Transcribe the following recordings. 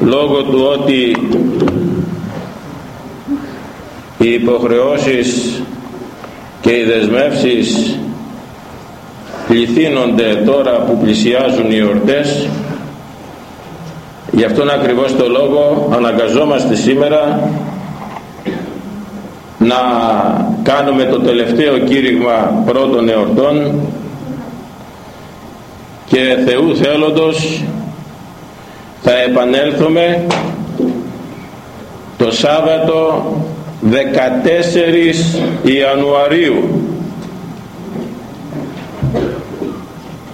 λόγω του ότι οι υποχρεώσεις και οι δεσμεύσεις πληθύνονται τώρα που πλησιάζουν οι εορτές. Γι' αυτόν ακριβώς το λόγο αναγκαζόμαστε σήμερα να κάνουμε το τελευταίο κήρυγμα πρώτων εορτών και Θεού θέλοντος θα επανέλθουμε το Σάββατο 14 Ιανουαρίου.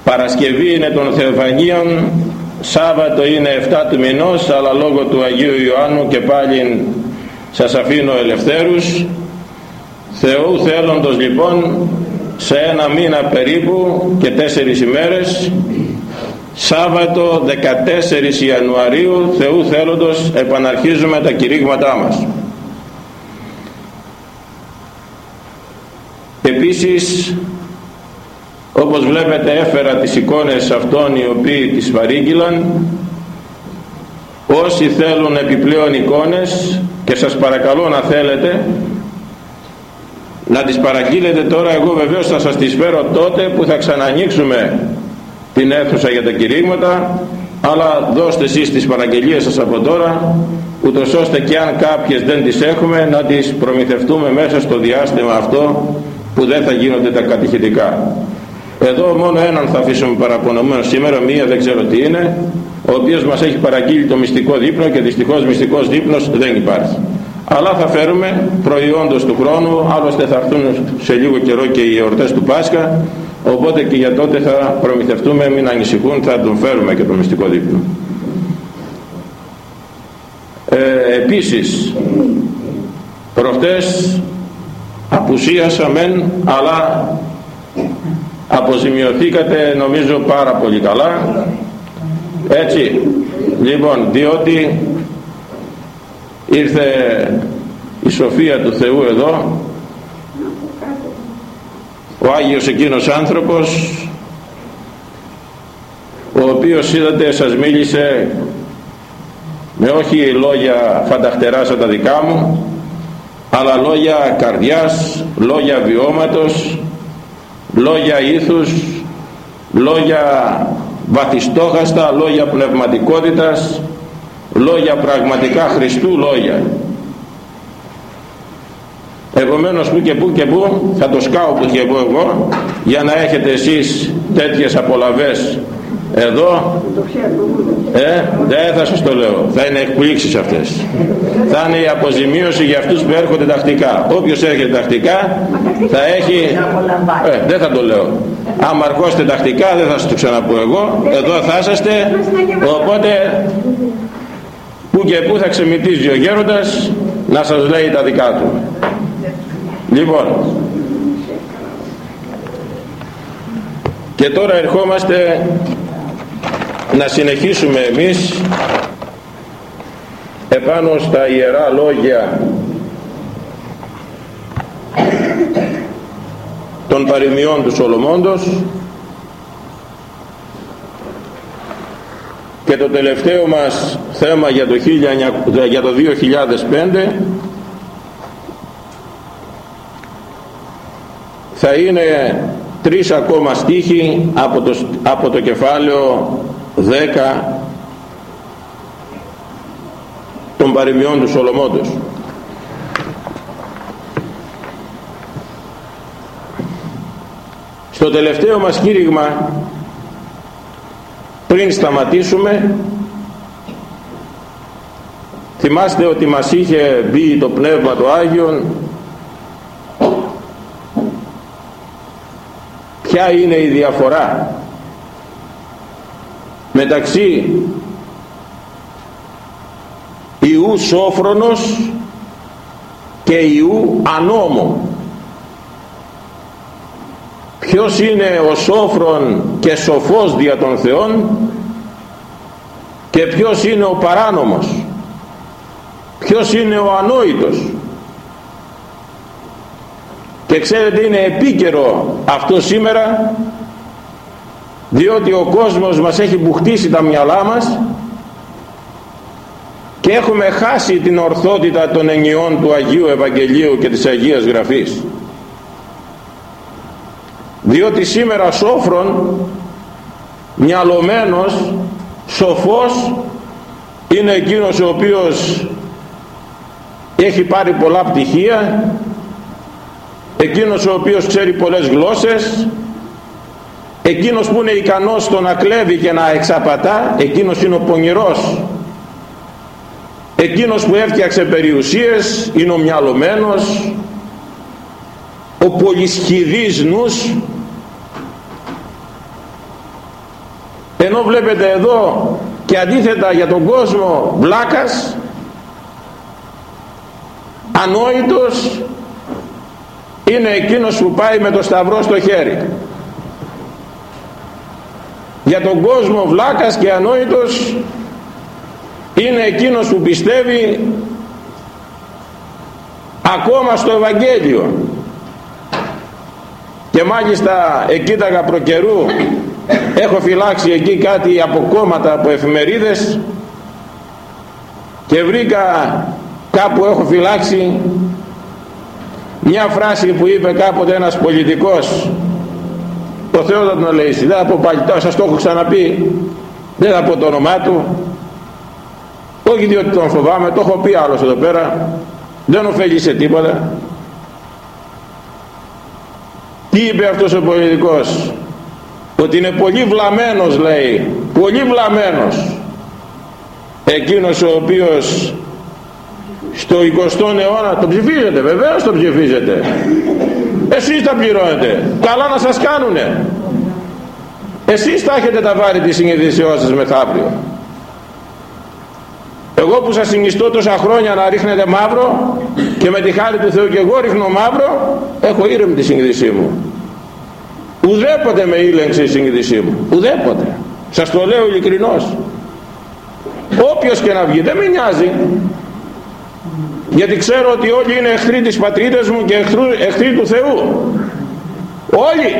Παρασκευή είναι των Θεοφανίων Σάββατο είναι 7 του μηνός αλλά λόγω του Αγίου Ιωάννου και πάλι σας αφήνω ελευθέρους. Θεού θέλοντος λοιπόν σε ένα μήνα περίπου και τέσσερις ημέρες Σάββατο 14 Ιανουαρίου Θεού θέλοντος επαναρχίζουμε τα κηρύγματά μας. Επίσης όπως βλέπετε έφερα τις εικόνες αυτών οι οποίοι τις παρήγγειλαν. Όσοι θέλουν επιπλέον εικόνες και σας παρακαλώ να θέλετε να τις παραγγείλετε τώρα εγώ βεβαίως θα σας τις φέρω τότε που θα ξανανοίξουμε την αίθουσα για τα κηρύγματα αλλά δώστε εσείς τις παραγγελίες σας από τώρα ούτως ώστε και αν κάποιες δεν τις έχουμε να τις προμηθευτούμε μέσα στο διάστημα αυτό που δεν θα γίνονται τα κατηχητικά. Εδώ μόνο έναν θα αφήσουμε παραπονωμένο σήμερα μία δεν ξέρω τι είναι ο οποίος μας έχει παραγγείλει το μυστικό δείπνο και δυστυχώς μυστικός δείπνος δεν υπάρχει. Αλλά θα φέρουμε προϊόντος του χρόνου άλλωστε θα έρθουν σε λίγο καιρό και οι εορτές του Πάσχα οπότε και για τότε θα προμηθευτούμε μην ανησυχούν θα τον φέρουμε και το μυστικό δείπνο. Ε, επίσης προχτές απουσίασα μεν αλλά αποζημιωθήκατε νομίζω πάρα πολύ καλά. Έτσι λοιπόν διότι ήρθε η σοφία του Θεού εδώ ο Άγιος εκείνος άνθρωπος ο οποίος είδατε σας μίλησε με όχι λόγια φανταχτερά σαν τα δικά μου αλλά λόγια καρδιάς, λόγια βιώματος λόγια ήθους λόγια βαθιστόχαστα λόγια πνευματικότητας λόγια πραγματικά Χριστού λόγια επομένως που και που και που θα το σκάω που και που εγώ για να έχετε εσείς τέτοιες απολαβές εδώ. Ε, δεν θα σας το λέω. Θα είναι εκπλήξεις αυτές. Θα είναι η αποζημίωση για αυτούς που έρχονται τακτικά. Όποιος έρχεται τακτικά θα έχει ε, δεν θα το λέω. Άμα αρχώσετε τακτικά δεν θα σας το ξαναπώ εγώ. Εδώ θα είσαστε. Οπότε που και που θα ξεμητίζει ο γέροντας να σας λέει τα δικά του λοιπόν. Και τώρα ερχόμαστε να συνεχίσουμε εμείς επάνω στα ιερά λόγια των παροιμιών του Σολομώντος και το τελευταίο μας θέμα για το, 19, για το 2005 θα είναι τρεις ακόμα στίχοι από το, από το κεφάλαιο 10 των παροιμιών του Σολομώντος στο τελευταίο μας κήρυγμα πριν σταματήσουμε θυμάστε ότι μας είχε μπει το Πνεύμα του Άγιον ποια είναι η διαφορά μεταξύ Ιού Σόφρονος και Ιού Ανώμου ποιος είναι ο σόφρον και σοφός δια των Θεών και ποιος είναι ο παράνομος. Ποιος είναι ο ανόητος και ξέρετε είναι επίκαιρο αυτό σήμερα διότι ο κόσμος μας έχει μπουχτίσει τα μυαλά μας και έχουμε χάσει την ορθότητα των ενιών του Αγίου Ευαγγελίου και της Αγίας Γραφής. Διότι σήμερα σόφρον μυαλωμένος σοφός είναι εκείνος ο οποίος έχει πάρει πολλά πτυχία εκείνος ο οποίος ξέρει πολλές γλώσσες εκείνος που είναι ικανός στο να κλέβει και να εξαπατά εκείνος είναι ο πονηρός. Εκείνος που έφτιαξε περιουσίες είναι ο μυαλωμένος ο πολυσχηδής νους. Ενώ βλέπετε εδώ και αντίθετα για τον κόσμο βλάκας ανόητος είναι εκείνος που πάει με το σταυρό στο χέρι. Για τον κόσμο βλάκας και ανόητος είναι εκείνος που πιστεύει ακόμα στο Ευαγγέλιο. Και μάλιστα εκείταγα προκαιρού έχω φυλάξει εκεί κάτι από κόμματα από εφημερίδες και βρήκα κάπου έχω φυλάξει μια φράση που είπε κάποτε ένας πολιτικός το Θεό θα τον λέει δεν θα πω πάλι σας το έχω ξαναπεί δεν θα πω το όνομά του. Όχι διότι τον φοβάμαι το έχω πει άλλος εδώ πέρα δεν ωφέλει σε τίποτα τι είπε αυτός ο πολιτικός ότι είναι πολύ βλαμένος λέει πολύ βλαμένος εκείνος ο οποίος στο 20ο αιώνα το ψηφίζετε βεβαίως το ψηφίζετε. Εσείς τα πληρώνετε. Καλά να σας κάνουνε. Εσείς θα έχετε τα βάρη της συνειδησιός σας μεθαύριο εγώ που σας συνιστώ τόσα χρόνια να ρίχνετε μαύρο και με τη χάρη του Θεού και εγώ ρίχνω μαύρο έχω ήρεμη τη συνείδησή μου. Ουδέποτε με ήλεγξε η συνείδησή μου. Ουδέποτε. Σας το λέω ειλικρινώς. Όποιος και να βγει δεν με νοιάζει γιατί ξέρω ότι όλοι είναι εχθροί της πατρίδας μου και εχθροί του Θεού. Όλοι.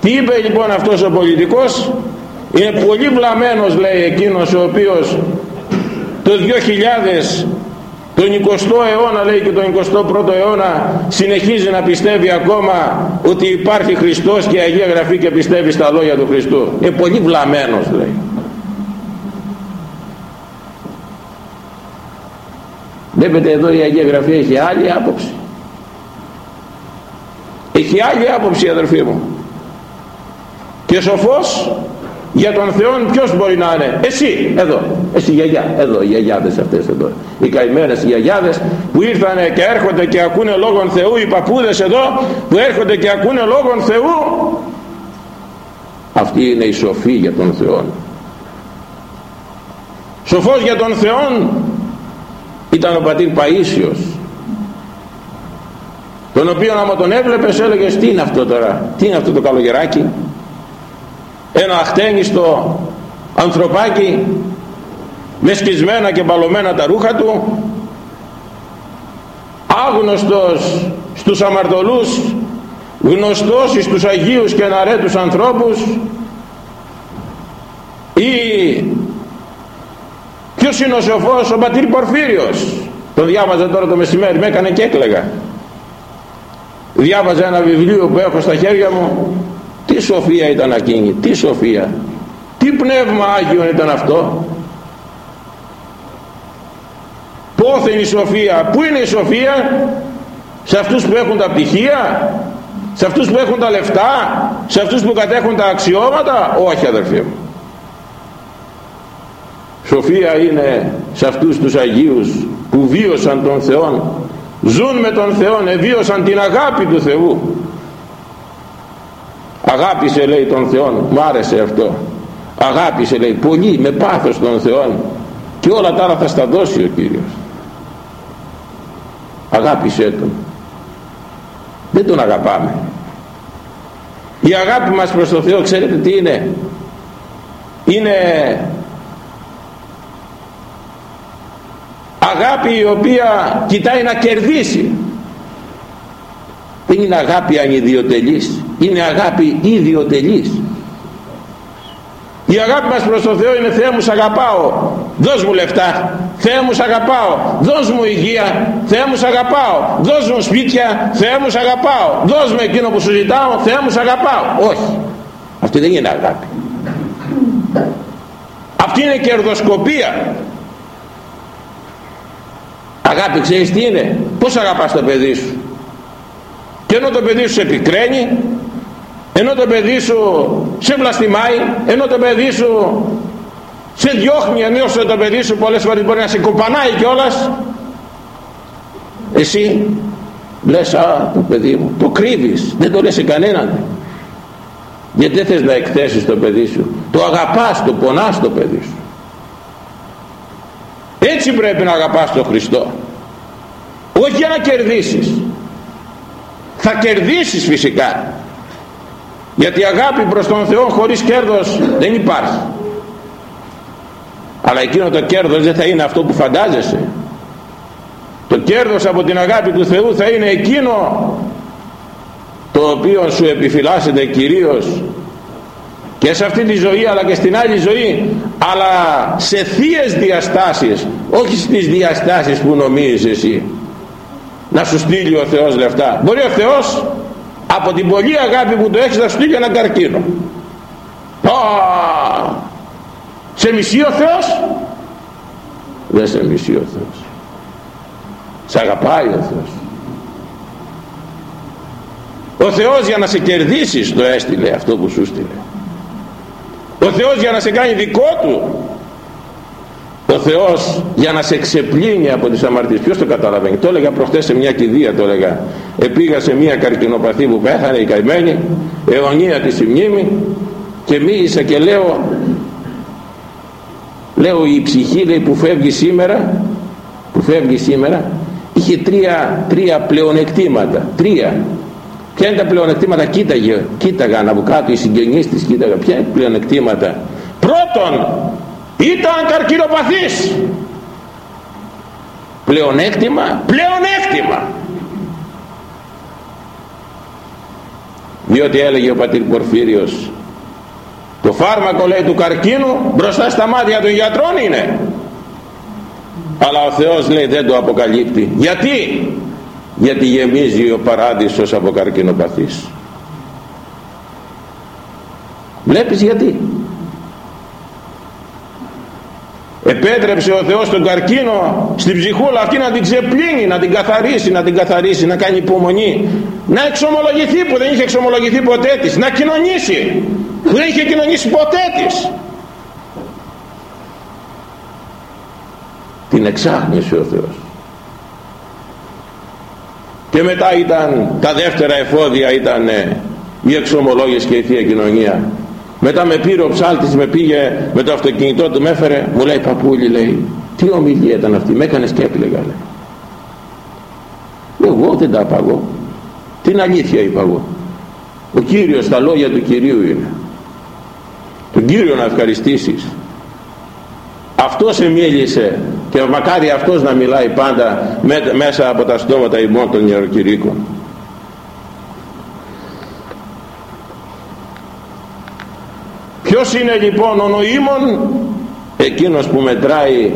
Τι είπε λοιπόν αυτός ο πολιτικός; Είναι πολύ βλαμμένος λέει εκείνος ο οποίος το 2000 τον 20ο αιώνα λέει και τον 21ο αιώνα συνεχίζει να πιστεύει ακόμα ότι υπάρχει Χριστός και Αγία Γραφή και πιστεύει στα λόγια του Χριστού. Είναι πολύ βλαμμένος λέει βλέπετε εδώ η Αγία Γραφή έχει άλλη άποψη. Έχει άλλη άποψη αδερφοί μου. Και σοφός για τον Θεό ποιος μπορεί να είναι. Εσύ εδώ. Εσύ γιαγιά εδώ οι γιαγιάδες αυτές εδώ. Οι καημένες γιαγιάδες που ήρθανε και έρχονται και ακούνε λόγον Θεού οι παππούδες εδώ που έρχονται και ακούνε λόγον Θεού. Αυτή είναι η σοφή για τον Θεό σοφός για τον Θεό ήταν ο πατήρ Παΐσιος τον οποίο άμα τον έβλεπες έλεγες τι είναι αυτό τώρα τι είναι αυτό το καλογεράκι; Ένα αχτένιστο ανθρωπάκι με σκισμένα και μπαλωμένα τα ρούχα του άγνωστος στους αμαρτωλούς γνωστός στους Αγίους και αναρέτους ανθρώπους ή ποιος είναι ο σοφός; Ο πατήρ Πορφύριος. Τον διάβαζα τώρα το μεσημέρι με έκανε και έκλαιγα. Διάβαζα ένα βιβλίο που έχω στα χέρια μου. Τι σοφία ήταν εκείνη τι σοφία. Τι πνεύμα Άγιον ήταν αυτό. Πόθεν η σοφία πού είναι η σοφία; Σε αυτούς που έχουν τα πτυχία σε αυτούς που έχουν τα λεφτά σε αυτούς που κατέχουν τα αξιώματα; Όχι αδερφοί μου σοφία είναι σε αυτούς τους Αγίους που βίωσαν τον Θεό ζουν με τον Θεό εβίωσαν την αγάπη του Θεού. Αγάπησε λέει τον Θεό μου άρεσε αυτό. Αγάπησε λέει πολύ με πάθος τον Θεό και όλα τα άλλα θα στα δώσει ο Κύριος. Αγάπησε τον. Δεν τον αγαπάμε. Η αγάπη μας προς τον Θεό ξέρετε τι είναι; Είναι αγάπη η οποία κοιτάει να κερδίσει. Δεν είναι αγάπη ανιδιοτελής είναι αγάπη ιδιοτελής η αγάπη μας προς τον Θεό είναι Θεέ μου σ' αγαπάω. Δώσ' μου λεφτά. Θεέ μου σ' αγαπάω. Δώσ' μου υγεία. Θεέ μου σ' αγαπάω. Δώσ' μου σπίτια. Θεέ μου σ' αγαπάω. Δώσ' μου εκείνο που σου ζητάω. Θεέ μου σ' αγαπάω όχι. Αυτή δεν είναι αγάπη. Αυτή είναι κερδοσκοπία αγάπη ξέρεις τι είναι; Πως αγαπάς το παιδί σου; Και ενώ το παιδί σου σε επικραίνει ενώ το παιδί σου σε βλαστημάει ενώ το παιδί σου σε διώχνει ενώ το παιδί σου πολλές φορές μπορεί να σε κοπανάει κιόλας εσύ λες α το παιδί μου το κρύβεις δεν το λες σε κανέναν γιατί δεν θες να εκθέσεις το παιδί σου το αγαπάς, το πονάς το παιδί σου. Έτσι πρέπει να αγαπάς τον Χριστό όχι για να κερδίσεις. Θα κερδίσεις φυσικά. Γιατί αγάπη προς τον Θεό χωρίς κέρδος δεν υπάρχει. Αλλά εκείνο το κέρδος δεν θα είναι αυτό που φαντάζεσαι. Το κέρδος από την αγάπη του Θεού θα είναι εκείνο το οποίο σου επιφυλάσσεται κυρίως και σε αυτή τη ζωή αλλά και στην άλλη ζωή αλλά σε θείες διαστάσεις όχι στις διαστάσεις που νομίζεις εσύ να σου στείλει ο Θεός λεφτά. Μπορεί ο Θεός από την πολλή αγάπη που το έχεις να σου στείλει ένα καρκίνο. Σε μισεί ο Θεός; Δεν σε μισεί ο Θεός. Σε αγαπάει ο Θεός. Ο Θεός για να σε κερδίσεις το έστειλε αυτό που σου στείλε. Ο Θεός για να σε κάνει δικό του ο Θεός για να σε ξεπλύνει από τις αμαρτίες. Ποιος το καταλαβαίνει; Το έλεγα προχτές σε μια κηδεία το έλεγα. Επήγα σε μια καρκινοπαθή που πέθανε η καημένη αιωνία της η μνήμη και μίλησα και λέω λέω η ψυχή λέει, που φεύγει σήμερα που φεύγει σήμερα είχε τρία, τρία πλεονεκτήματα τρία. Ποια είναι τα πλεονεκτήματα; Κοίταγε κοίταγαν από κάτω οι συγγενείς της κοίταγαν. Ποια είναι τα πλεονεκτήματα; Πρώτον ήταν καρκινοπαθής. Πλεονέκτημα πλεονέκτημα. Διότι έλεγε ο πατήρ Πορφύριος το φάρμακο λέει του καρκίνου μπροστά στα μάτια των γιατρών είναι. Αλλά ο Θεός λέει δεν το αποκαλύπτει. Γιατί; Γιατί γεμίζει ο παράδεισος από καρκινοπαθής. Βλέπεις γιατί; Επέτρεψε ο Θεός τον καρκίνο στην ψυχούλα αυτή να την ξεπλύνει, να την καθαρίσει, να την καθαρίσει, να κάνει υπομονή. Να εξομολογηθεί που δεν είχε εξομολογηθεί ποτέ της να κοινωνήσει. Που δεν είχε κοινωνήσει ποτέ της. Την εξάγνησε ο Θεός. Και μετά ήταν τα δεύτερα εφόδια ήταν η εξομολόγηση και η Θεία Κοινωνία μετά με πήρε ο ψάλτης με πήγε με το αυτοκίνητό του με έφερε μου λέει παππούλη λέει τι ομιλία ήταν αυτή με έκανες και έπλεγα λέει εγώ δεν τα απαγώ την αλήθεια είπα εγώ ο Κύριος τα λόγια του Κυρίου είναι τον Κύριο να ευχαριστήσεις αυτός εμίλησε και μακάρι αυτός να μιλάει πάντα μέσα από τα στόματα ημών των ιεροκηρύκων ποιος είναι λοιπόν ο νοήμων; Εκείνος που μετράει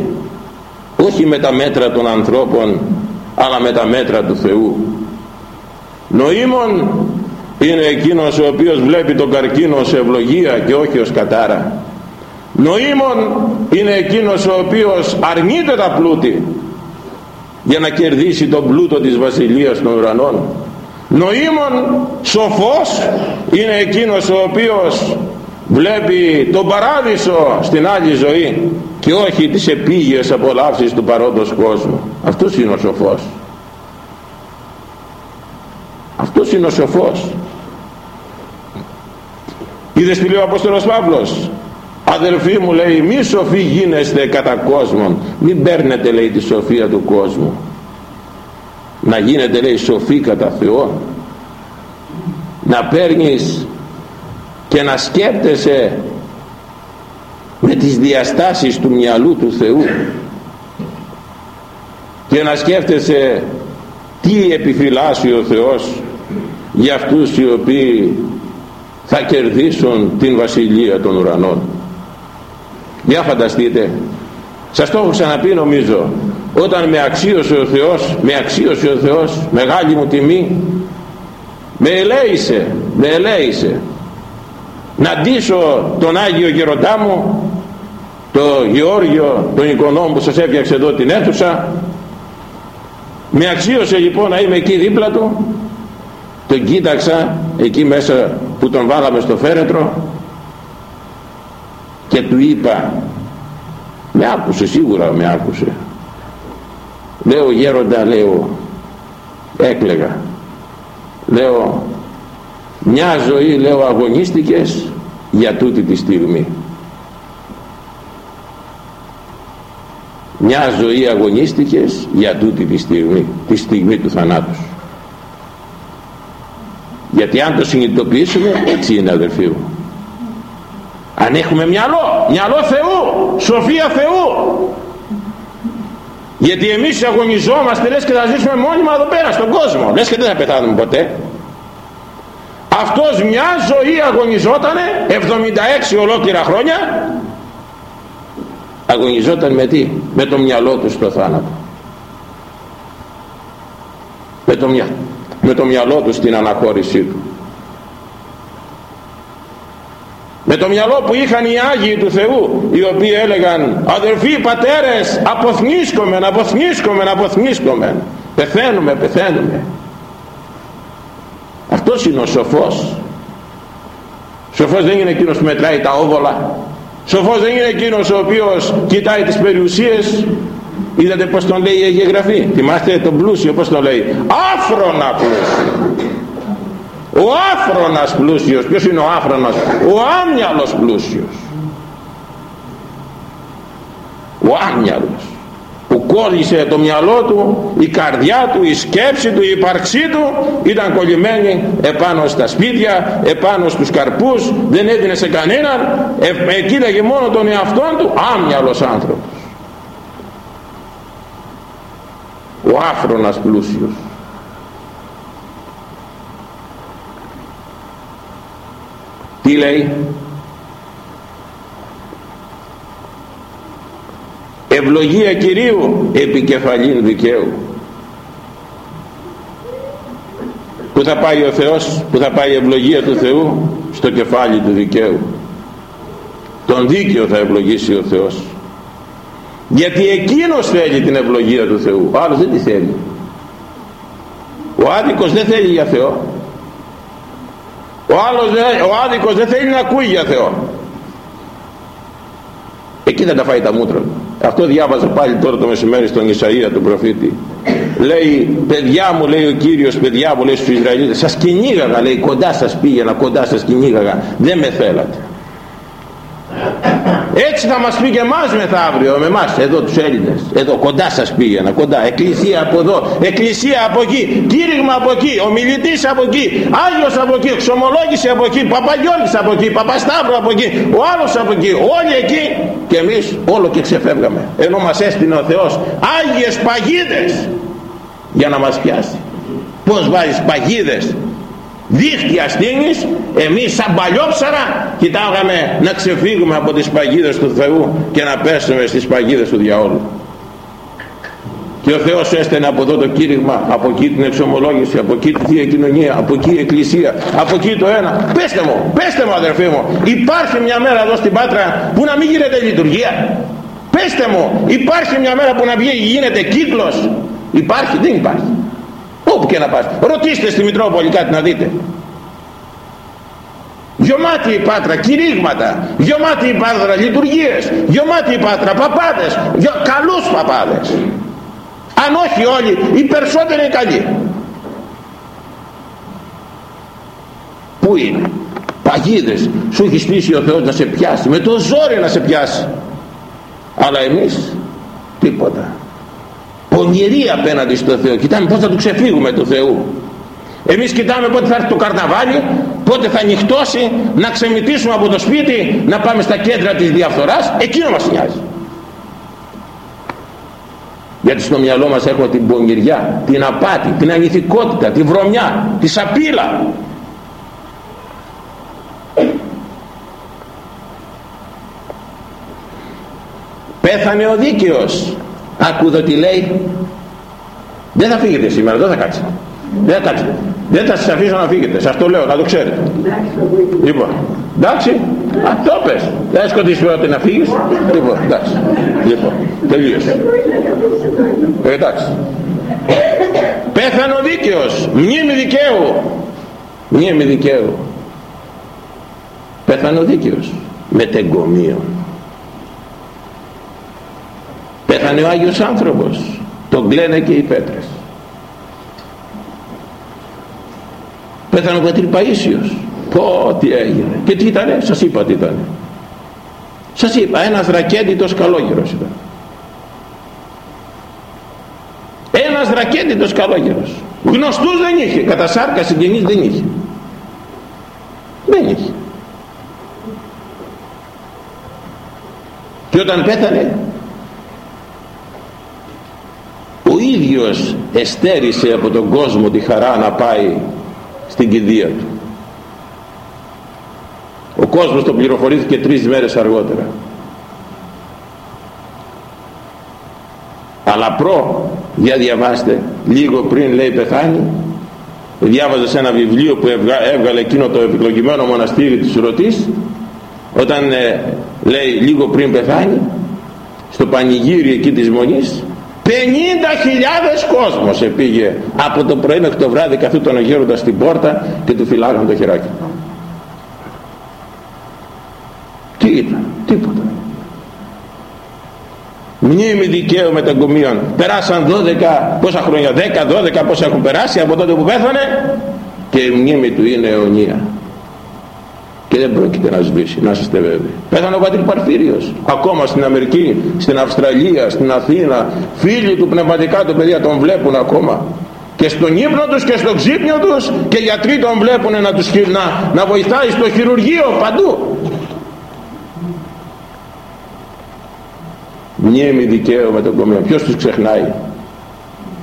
όχι με τα μέτρα των ανθρώπων αλλά με τα μέτρα του Θεού. Νοήμων είναι εκείνος ο οποίος βλέπει τον καρκίνο ως ευλογία και όχι ως κατάρα. Νοήμων είναι εκείνος ο οποίος αρνείται τα πλούτη για να κερδίσει τον πλούτο της βασιλείας των ουρανών. Νοήμων σοφός είναι εκείνος ο οποίος βλέπει τον παράδεισο στην άλλη ζωή και όχι τις επίγειες απολαύσεις του παρόντος κόσμου. Αυτός είναι ο σοφός. Αυτός είναι ο σοφός. Είδες τι λέει ο Απόστολος Παύλος; Αδελφοί μου λέει μη σοφοί γίνεστε κατά κόσμον. Μην παίρνετε λέει τη σοφία του κόσμου. Να γίνετε λέει σοφοί κατά Θεό να παίρνεις και να σκέπτεσαι με τις διαστάσεις του μυαλού του Θεού και να σκέφτεσαι τι επιφυλάσσει ο Θεός για αυτούς οι οποίοι θα κερδίσουν την βασιλεία των ουρανών. Για φανταστείτε σας το έχω ξαναπεί νομίζω όταν με αξίωσε ο Θεός με αξίωσε ο Θεός μεγάλη μου τιμή με ελέησε με ελέησε να ντύσω τον Άγιο Γεροντά μου το Γεώργιο τον Οικονόμο που σας έφτιαξε εδώ την αίθουσα. Με αξίωσε λοιπόν να είμαι εκεί δίπλα του. Τον κοίταξα εκεί μέσα που τον βάλαμε στο φέρετρο και του είπα με άκουσε σίγουρα με άκουσε λέω γέροντα λέω έκλεγα λέω μια ζωή λέω αγωνίστηκες για τούτη τη στιγμή. Μια ζωή αγωνίστηκες για τούτη τη στιγμή τη στιγμή του θανάτου γιατί αν το συνειδητοποιήσουμε έτσι είναι αδερφοί μου. Αν έχουμε μυαλό μυαλό Θεού σοφία Θεού. Γιατί εμείς αγωνιζόμαστε λες και θα ζήσουμε μόνιμα εδώ πέρα στον κόσμο. Λες και δεν θα πεθάνουμε ποτέ αυτός μια ζωή αγωνιζότανε 76 ολόκληρα χρόνια. Αγωνιζόταν με τι; Με το μυαλό του στο θάνατο. Με το, μυα... με το μυαλό του στην αναχώρησή του. Με το μυαλό που είχαν οι Άγιοι του Θεού οι οποίοι έλεγαν αδερφοί πατέρες αποθνίσκομεν αποθνίσκομεν αποθνίσκομεν πεθαίνουμε πεθαίνουμε αυτός είναι ο σοφός. Σοφός δεν είναι εκείνος που μετράει τα όβολα. Σοφός δεν είναι εκείνος ο οποίος κοιτάει τις περιουσίες. Είδατε πως τον λέει η Αγία Γραφή. Θυμάστε τον πλούσιο πως τον λέει. Άφρονας πλούσιος. Ο άφρονας πλούσιος. Ποιος είναι ο άφρονας; Ο άμυαλος πλούσιος. Ο άμυαλος που κόλλησε το μυαλό του η καρδιά του, η σκέψη του, η ύπαρξή του ήταν κολλημένη επάνω στα σπίτια επάνω στους καρπούς δεν έδινε σε κανέναν. Ε, κοίταγε μόνο τον εαυτό του άμυαλος άνθρωπος. Ο άφρονας πλούσιος. Τι λέει; Ευλογία Κυρίου επικεφαλήν δικαίου. Που θα πάει ο Θεός που θα πάει η ευλογία του Θεού στο κεφάλι του δικαίου. Τον δίκαιο θα ευλογήσει ο Θεός. Γιατί εκείνος θέλει την ευλογία του Θεού ο άλλος δεν τη θέλει. Ο άδικος δεν θέλει για Θεό. Ο άλλος ο άδικος δεν θέλει να ακούει για Θεό. Εκεί δεν τα φάει τα μούτρα αυτό διάβαζα πάλι τώρα το μεσημέρι στον Ισαΐα του προφήτη. Λέει παιδιά μου λέει ο Κύριος παιδιά μου λέει στους Ισραηλίτες σας κυνήγαγα λέει κοντά σας πήγαινα κοντά σας κυνήγαγα δεν με θέλατε έτσι θα μας πει και εμάς μεθαύριο με εμάς εδώ τους Έλληνες. Εδώ κοντά σας πήγαινα κοντά. Εκκλησία από εδώ εκκλησία από εκεί κήρυγμα από εκεί ομιλητής από εκεί Άγιος από εκεί ξομολόγηση από εκεί Παπαγιώργης από εκεί Παπασταύρο από εκεί ο άλλος από εκεί όλοι εκεί. Και εμείς όλο και ξεφεύγαμε. Ενώ μας έστεινε ο Θεός Άγιες παγίδες για να μας πιάσει. Πως βάζεις παγίδες δίχτυα στήνης εμείς σαν παλιόψαρα κοιτάγαμε να ξεφύγουμε από τις παγίδες του Θεού και να πέσουμε στις παγίδες του διαόλου. Και ο Θεός έστενε από εδώ το κήρυγμα από εκεί την εξομολόγηση από εκεί τη Θεία Κοινωνία από εκεί η Εκκλησία από εκεί το ένα. Πέστε μου, πέστε μου αδερφοί μου υπάρχει μια μέρα εδώ στην Πάτρα που να μην γίνεται λειτουργία. Πέστε μου υπάρχει μια μέρα που να βγει γίνεται κύκλος. Υπάρχει, δεν υπάρχει όπου και να πας. Ρωτήστε στη Μητρόπολη κάτι να δείτε. Γιωμάτι η Πάτρα, κηρύγματα, γιωμάτι η Πάτρα, λειτουργίες, γιωμάτι η Πάτρα, παπάδες, γιο... καλούς παπάδες. Αν όχι όλοι, οι περισσότεροι είναι καλοί. Πού είναι, παγίδες, σου έχει στήσει ο Θεός να σε πιάσει, με το ζόρι να σε πιάσει. Αλλά εμείς, τίποτα πονηρή απέναντι στο Θεό. Κοιτάμε πως θα του ξεφύγουμε του Θεού. Εμείς κοιτάμε πότε θα έρθει το καρναβάλι πότε θα νυχτώσει να ξεμητήσουμε από το σπίτι να πάμε στα κέντρα της διαφθοράς. Εκείνο μας νοιάζει. Γιατί στο μυαλό μας έχουμε την πονηριά την απάτη, την ανηθικότητα τη βρωμιά, τη σαπίλα. Πέθανε ο δίκαιος άκουδο τι λέει. Δεν θα φύγετε σήμερα δεν θα κάτσετε. Δεν θα κάτσετε. Δεν θα σας αφήσω να φύγετε. Σας το λέω να το ξέρετε. Λοιπόν εντάξει. Α το πες. Δεν θα σκοτήσεις πρώτα να φύγεις. Λοιπόν εντάξει. Λοιπόν τελείωσε. Ε, εντάξει. Πέθανε ο δίκαιος. Μνήμη δικαίου. Μνήμη δικαίου. Πέθανε ο δίκαιος. Τεγκομείο πέθανε ο Άγιος άνθρωπος. Τον κλαίνε και οι πέτρες. Πέθανε ο πατήρ Παΐσιος πω τι έγινε. Και τι ήτανε; Σας είπα τι ήτανε. Σας είπα ένας ρακέντιτος καλόγερος ήταν. Ένας ρακέντιτος καλόγερος. Γνωστούς δεν είχε. Κατά σάρκα συγγενείς δεν είχε. Δεν είχε. Και όταν πέθανε ο ίδιος εστέρισε από τον κόσμο τη χαρά να πάει στην κηδεία του. Ο κόσμος το πληροφορήθηκε τρεις μέρες αργότερα. Αλλά προ για διαβάστε λίγο πριν λέει πεθάνει διάβαζε σε ένα βιβλίο που έβγαλε εκείνο το επικλογημένο μοναστήρι της Ρωτής όταν ε, λέει λίγο πριν πεθάνει στο πανηγύρι εκεί της Μονής 50.000 κόσμος επήγε από το πρωί μέχρι το βράδυ καθόταν ο γέροντας στην πόρτα και του φυλάγαν το χεράκι. Τι ήταν, τίποτα. Μνήμη δικαίου μεταγκομίων περάσαν 12 πόσα χρόνια 10, 12 πόσα έχουν περάσει από τότε που πέθανε και η μνήμη του είναι αιωνία και δεν πρόκειται να σβήσει, να είστε βέβαιοι. Πέθανε ο πατήρ Παρφύριος, ακόμα στην Αμερική, στην Αυστραλία, στην Αθήνα, φίλοι του πνευματικά του παιδιά τον βλέπουν ακόμα. Και στον ύπνο τους και στο ξύπνιο τους και γιατροί τον βλέπουν να, τους, να, να βοηθάει στο χειρουργείο παντού. Μνήμη δικαίου με τον κομμένο. Ποιος τους ξεχνάει;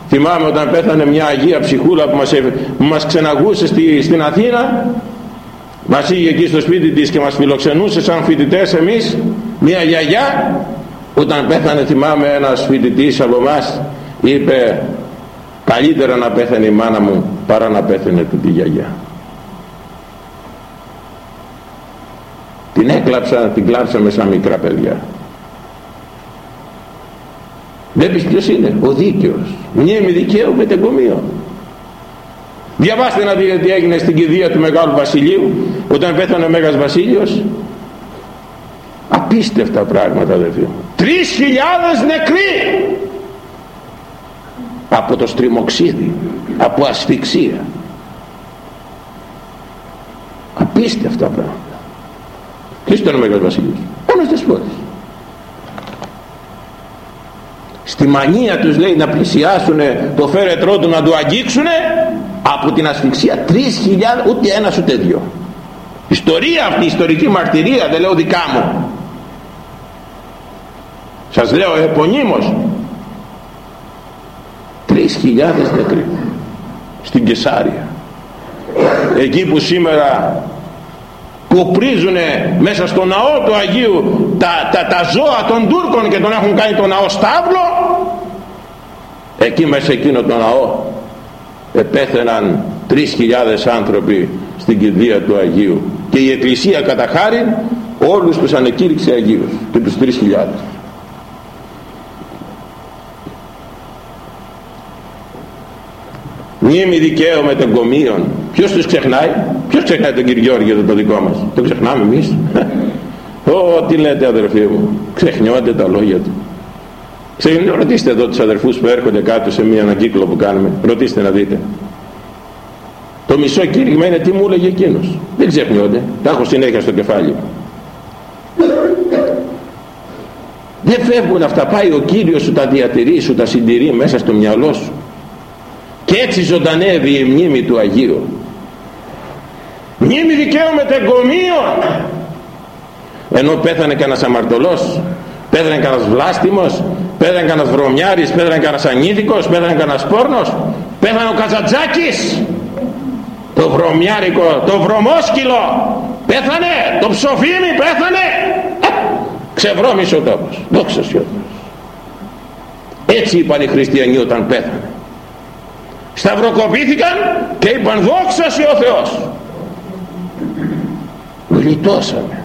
Θυμάμαι όταν πέθανε μια Αγία Ψυχούλα που μας, που μας ξεναγούσε στη, στην Αθήνα μας είχε εκεί στο σπίτι της και μας φιλοξενούσε σαν φοιτητές εμείς μια γιαγιά όταν πέθανε θυμάμαι ένας φοιτητής από εμάς είπε καλύτερα να πέθανε η μάνα μου παρά να πέθανε του τη γιαγιά την έκλαψα την κλάψαμε σαν μικρά παιδιά. Βλέπεις ποιος είναι ο δίκαιος. Μνήμη δικαίου με τεγκομείο Διαβάστε να δείτε τι έγινε στην κηδεία του Μεγάλου Βασιλείου όταν πέθανε ο Μέγας Βασίλειος. Απίστευτα πράγματα αδερφοί μου. Τρεις χιλιάδες νεκροί από το στριμοξίδι, από ασφυξία. Απίστευτα πράγματα. Ποιος ήταν ο Μέγας Βασίλειος. Ένας δεσπότης. Στη μανία τους λέει να πλησιάσουν το φέρετρό του να του αγγίξουνε από την ασφυξία 3.000 ούτε ένα ούτε δυο ιστορία αυτή ιστορική μαρτυρία δεν λέω δικά μου. Σας λέω επωνύμως. 3.000 νεκροί. Στην Κεσάρια. Εκεί που σήμερα κοπρίζουνε μέσα στο ναό του Αγίου τα, τα, τα ζώα των Τούρκων και τον έχουν κάνει το ναό στάβλο εκεί μέσα εκείνο το ναό επέθαιναν 3.000 άνθρωποι στην κηδεία του Αγίου. Και η Εκκλησία κατά χάρη όλους τους ανεκήρυξε Αγίους και τους 3.000 μνήμη δικαίου με τον κομίον ποιος τους ξεχνάει; Ποιος ξεχνάει τον κύριο Γιώργιο το δικό μας; Το ξεχνάμε εμείς. Ω, τι λέτε αδερφοί μου; Ξεχνιόνται τα λόγια του Ξεχνιόνται, ρωτήστε εδώ τους αδερφούς που έρχονται κάτω σε μια ανακύκλο που κάνουμε. Ρωτήστε να δείτε. Το μισό κήρυγμα είναι τι μου έλεγε εκείνος. Δεν ξεχνιόνται. Τα έχω συνέχεια στο κεφάλι μου. Δεν φεύγουν αυτά. Πάει ο Κύριος σου τα διατηρεί σου τα συντηρεί μέσα στο μυαλό σου. Και έτσι ζωντανεύει η μνήμη του Αγίου. Μνήμη δικαίου μετεγκομείων. Ενώ πέθανε κανένας αμαρτωλός πέθανε κανένας βλάστημος πέθανε κανένας βρωμιάρης πέθανε κανένας ανήθικος πέθανε κανένας πόρνος πέθανε ο Κατζατζάκης το βρωμιάρικο το βρωμόσκυλο πέθανε το ψοφίμι πέθανε. Ε, ξεβρώμησε ο τόπος. Δόξα ο Θεός. Έτσι είπαν οι χριστιανοί όταν πέθανε. Σταυροκοπήθηκαν και είπαν δόξα ο Θεός γλιτώσαμε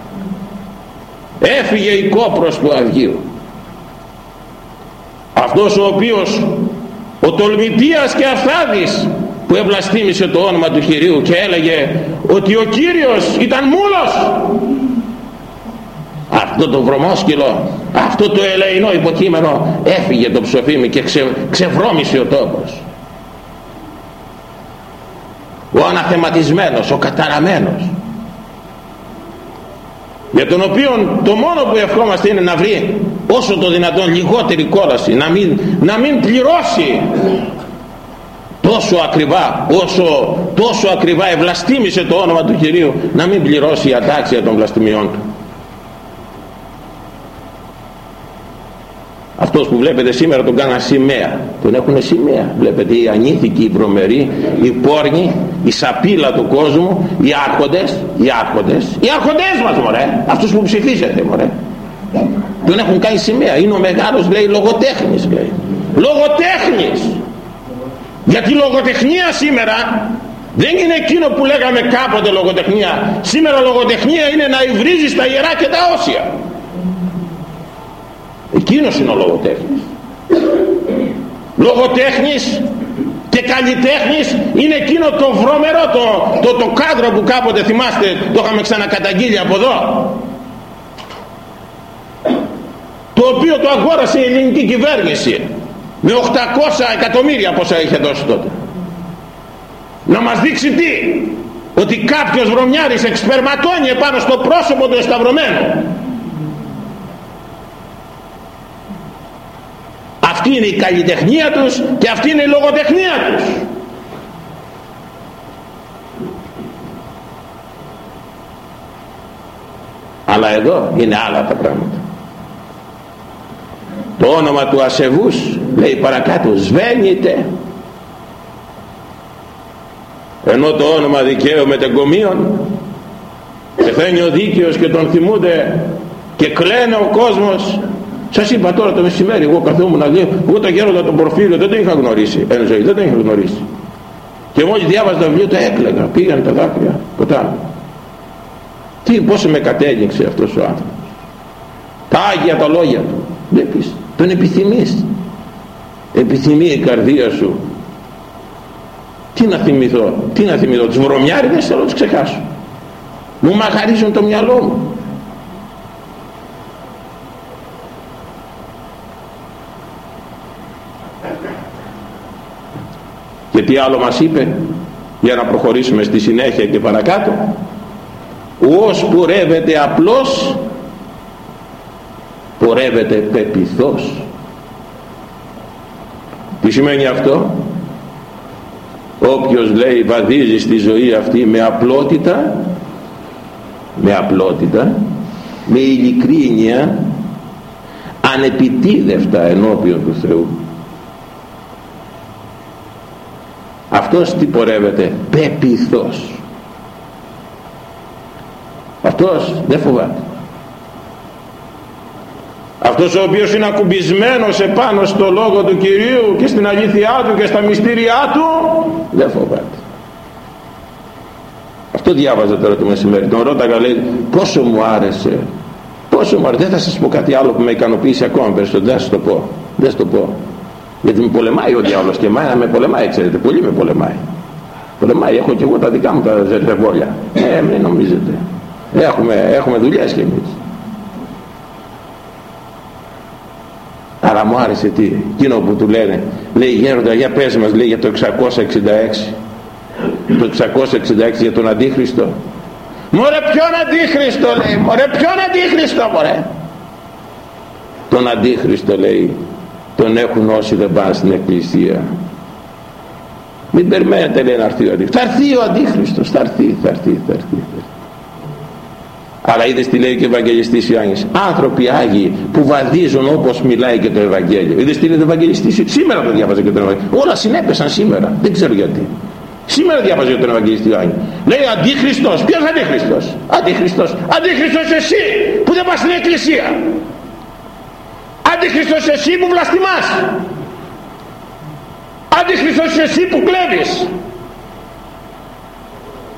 έφυγε η κόπρος του Αυγίου αυτός ο οποίος ο τολμητίας και αφθάδης που ευλαστήμησε το όνομα του Κυρίου και έλεγε ότι ο Κύριος ήταν μούλος. Αυτό το βρωμόσκυλο αυτό το ελεηνό υποκείμενο έφυγε το ψοφίμι και ξε, ξεβρώμησε ο τόπος. Ο αναθεματισμένος, ο καταραμένος για τον οποίο το μόνο που ευχόμαστε είναι να βρει όσο το δυνατόν λιγότερη κόλαση να μην, να μην πληρώσει τόσο ακριβά όσο τόσο ακριβά ευλαστήμησε το όνομα του Κυρίου να μην πληρώσει η ατάξια των βλαστημιών του αυτός που βλέπετε σήμερα τον κάναν σημαία. Τον έχουν σημαία. Βλέπετε οι ανήθικοι, οι βρωμεροί οι πόρνοι, η σαπίλα του κόσμου οι άρχοντες οι άρχοντες, οι άρχοντες μας μωρέ. Αυτούς που ψηφίζετε μωρέ. Τον έχουν κάνει σημαία. Είναι ο μεγάλος λέει λογοτέχνης λέει. Λογοτέχνης! Γιατί λογοτεχνία σήμερα δεν είναι εκείνο που λέγαμε κάποτε λογοτεχνία. Σήμερα λογοτεχνία είναι να υβρίζεις τα ιερά και τα όσια εκείνος είναι ο λογοτέχνης. Λογοτέχνης και καλλιτέχνης είναι εκείνο το βρώμερο το, το, το κάδρο που κάποτε θυμάστε το είχαμε ξανακαταγγείλει από εδώ. Το οποίο το αγόρασε η ελληνική κυβέρνηση με 800 εκατομμύρια πόσα είχε δώσει τότε. Να μας δείξει τι; Ότι κάποιος βρωμιάρης εξπερματώνει επάνω στο πρόσωπο του εσταυρωμένου αυτή είναι η καλλιτεχνία τους και αυτή είναι η λογοτεχνία τους. Αλλά εδώ είναι άλλα τα πράγματα. Το όνομα του ασεβούς λέει παρακάτω σβένεται ενώ το όνομα δικαίου μετεγκομίων πεθαίνει ο δίκαιος και τον θυμούνται και κλαίνε ο κόσμος σας είπα τώρα το μεσημέρι εγώ καθόμουν να δει εγώ τα γέροντα τον Πορφύριο δεν τον είχα γνωρίσει εν ζωή δεν τον είχα γνωρίσει. Και μόλις διάβαζα τα βιβλία τα έκλαιγα πήγαν τα δάκρυα ποτά τι πόσο με κατέληξε αυτός ο άνθρωπος. Τα Άγια τα λόγια του. Βλέπεις τον επιθυμείς. Επιθυμεί η καρδία σου. Τι να θυμηθώ τι να θυμηθώ τους βρωμιάριδες θέλω να τους ξεχάσω. Μου μαχαρίζουν το μυαλό μου και τι άλλο μας είπε για να προχωρήσουμε στη συνέχεια και παρακάτω. Ως πορεύεται απλώς πορεύεται πεπιθός τι σημαίνει αυτό; Όποιος λέει βαδίζει στη ζωή αυτή με απλότητα με απλότητα με ειλικρίνεια ανεπιτίδευτα ενώπιον του Θεού αυτός τι πορεύεται; Πεπιθός. Αυτός δεν φοβάται. Αυτός ο οποίος είναι ακουμπισμένος επάνω στο λόγο του Κυρίου και στην αλήθειά του και στα μυστήριά του δεν φοβάται. Αυτό διάβαζα τώρα το μεσημέρι. Τον ρώταγα λέει πόσο μου άρεσε πόσο μου άρεσε δεν θα σας πω κάτι άλλο που με ικανοποιήσει ακόμα περισσότερο δεν θα σας το πω δεν το πω γιατί με πολεμάει ο διάολος και εμένα με πολεμάει ξέρετε πολύ με πολεμάει. Πολεμάει έχω και εγώ τα δικά μου τα ζερβόλια ε μην νομίζετε. Έχουμε, έχουμε δουλειές κι εμείς. Αλλά μου άρεσε τι εκείνο που του λένε. Λέει γέροντα για πες μας λέει για το 666 το 666 για τον Αντίχριστο. Μωρέ ποιον Αντίχριστο λέει. Μωρέ ποιον Αντίχριστο μωρέ τον Αντίχριστο λέει τον έχουν όσοι δεν πάνε στην εκκλησία. Μην περιμένετε λέει να έρθει ο Αντίχριστος. Θα έρθει ο Αντίχριστος θα έρθει θα έρθει θα έρθει αλλά είδες τι λέει και ο Ευαγγελιστής Ιωάννης. Άνθρωποι Άγιοι που βαδίζουν όπως μιλάει και το Ευαγγέλιο είδες τι λέει ο Ευαγγελιστής; Σήμερα το διάβαζε και το Ευαγγέλιο όλα συνέπεσαν σήμερα. Δεν ξέρω γιατί. Σήμερα διάβαζε τον Ευαγγελιστή Ιωάννη. Λέει αντίχριστος ποιος αντίχριστος; Αντίχριστος. Αντίχριστος εσύ που δεν πας στην εκκλησία αντίχριστος εσύ που βλαστημάς. Αντίχριστος εσύ που κλέβεις.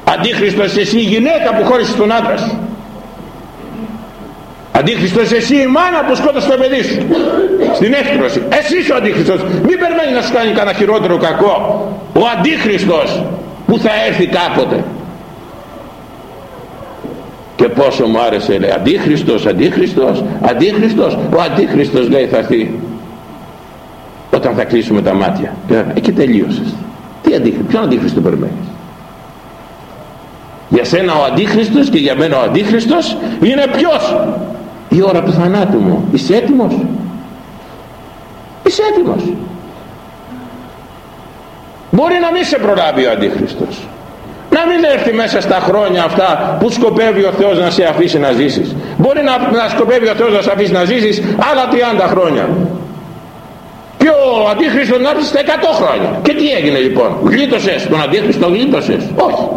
Αντίχριστος εσύ η γυναίκα που χώρισε τον άντρα σου. Αντίχριστος εσύ η μάνα που σκότωσε το παιδί σου. Στην έκτρωση εσύ είσαι ο αντίχριστος μην περιμένεις να σου κάνει κανένα χειρότερο κακό. Ο αντίχριστος που θα έρθει κάποτε και πόσο μου άρεσε λέει αντίχριστος, αντίχριστος, αντίχριστος ο αντίχριστος λέει θα έρθει όταν θα κλείσουμε τα μάτια και τελείωσες τι αντίχριστο, ποιον αντίχριστο περιμένεις; Για σένα ο αντίχριστος και για μένα ο αντίχριστος είναι ποιος; Η ώρα του θανάτου μου. Είσαι έτοιμος; Είσαι έτοιμος; Μπορεί να μην σε προλάβει ο αντίχριστος να μην έρθει μέσα στα χρόνια αυτά που σκοπεύει ο Θεός να σε αφήσει να ζήσεις. Μπορεί να, να σκοπεύει ο Θεός να σε αφήσει να ζήσεις άλλα 30 χρόνια. Και ο αντίχριστος να έρθει στα 100 χρόνια. Και τι έγινε λοιπόν; Γλίτωσες τον αντίχριστο γλίτωσες. Όχι.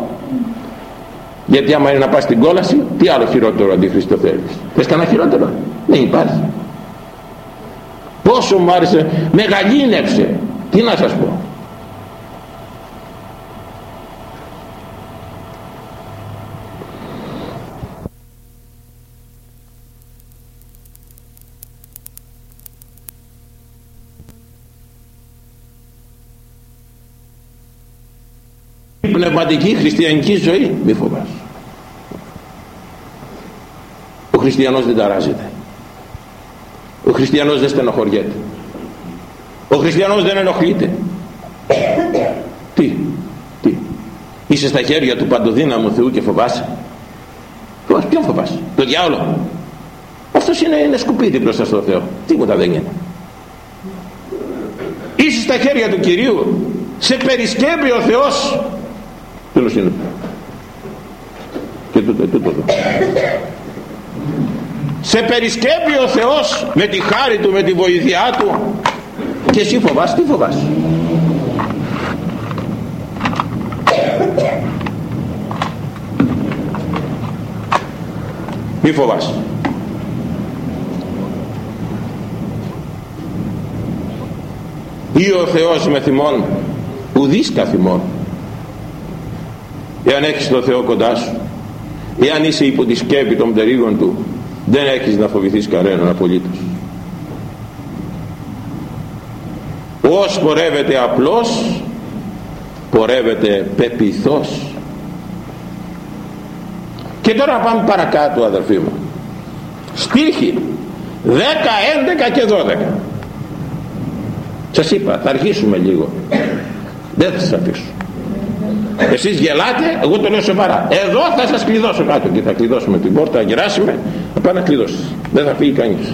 Γιατί άμα είναι να πας στην κόλαση τι άλλο χειρότερο αντίχριστο θέλεις; Θες κανένα χειρότερο; Δεν υπάρχει. Πόσο μου άρεσε μεγαλύνευσε τι να σας πω πνευματική χριστιανική ζωή μη φοβάσαι. Ο χριστιανός δεν ταράζεται. Ο χριστιανός δεν στενοχωριέται. Ο χριστιανός δεν ενοχλείται. Τι τι. Είσαι στα χέρια του παντοδύναμου Θεού και φοβάσαι. Φοβάσαι ποιον φοβάσαι; Το διάολο. Αυτός είναι, είναι σκουπίδι μπροστά στο Θεό. Τίποτα δεν είναι. Είσαι στα χέρια του Κυρίου. Σε περισκέπει ο Θεός τέλος είναι. Και τούτο, τούτο εδώ. Σε περισκέπει ο Θεός με τη χάρη Του, με τη βοήθειά Του. Και εσύ φοβάσαι, τι φοβάσαι; Μη φοβάσαι. Ή ο Θεός με θυμών ουδείς καθημών εάν έχεις τον Θεό κοντά σου εάν είσαι υπό τη σκέπη των πτερίγων του δεν έχεις να φοβηθείς κανέναν απολύτως. Ως πορεύεται απλός πορεύεται πεπιθός. Και τώρα πάμε παρακάτω αδερφοί μου. Στίχη 10, 11 και 12 σας είπα θα αρχίσουμε λίγο. Δεν θα σας αφήσω εσείς γελάτε εγώ το λέω σοβαρά. Εδώ θα σας κλειδώσω κάτω. Και θα κλειδώσουμε την πόρτα να γεράσουμε θα πάει να κλειδώσει. Δεν θα φύγει κανείς.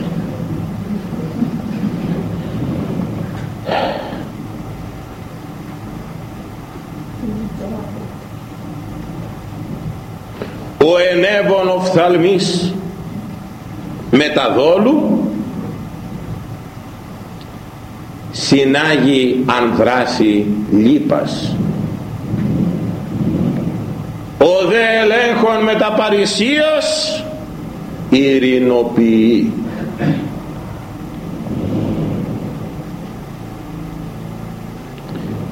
Ο ενέβων οφθαλμής μεταδόλου συνάγει ανδράση λύπας ο δε ελέγχων με τα παρησίας ειρηνοποιεί.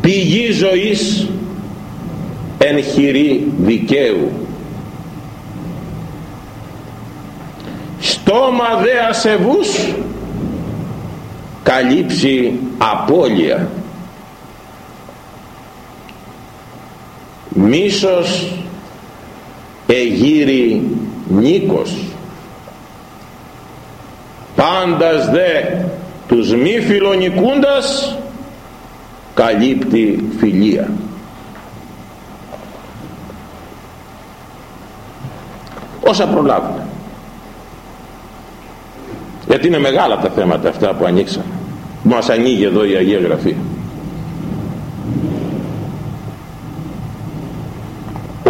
Πηγή ζωής εν χειρή δικαίου. Στόμα δε ασεβούς καλύψει απώλεια. Μίσος εγύρι νίκος. Πάντας δε τους μη φιλονικούντας καλύπτει φιλία. Όσα προλάβουμε γιατί είναι μεγάλα τα θέματα αυτά που ανοίξαμε που μας ανοίγει εδώ η Αγία Γραφή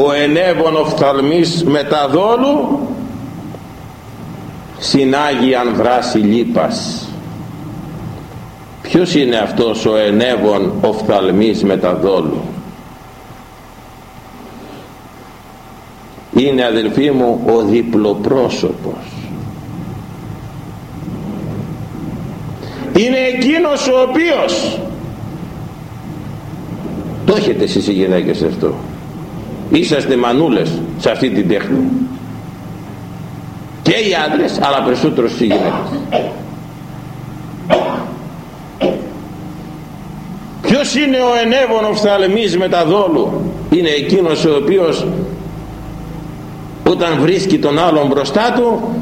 ο ενέβων οφθαλμής μεταδόλου συνάγει αν δράσει λύπας. Ποιος είναι αυτός ο ενέβων οφθαλμής μεταδόλου είναι αδελφοί μου ο διπλοπρόσωπος. Είναι εκείνος ο οποίος το έχετε εσείς οι γυναίκες αυτό; Είσαστε μανούλες σε αυτή την τέχνη. Και οι άντρες αλλά περισσότερο οι γυναίκες. Ποιος είναι ο ενέβων οφθαλμής με τα δόλου; Είναι εκείνος ο οποίος όταν βρίσκει τον άλλον μπροστά του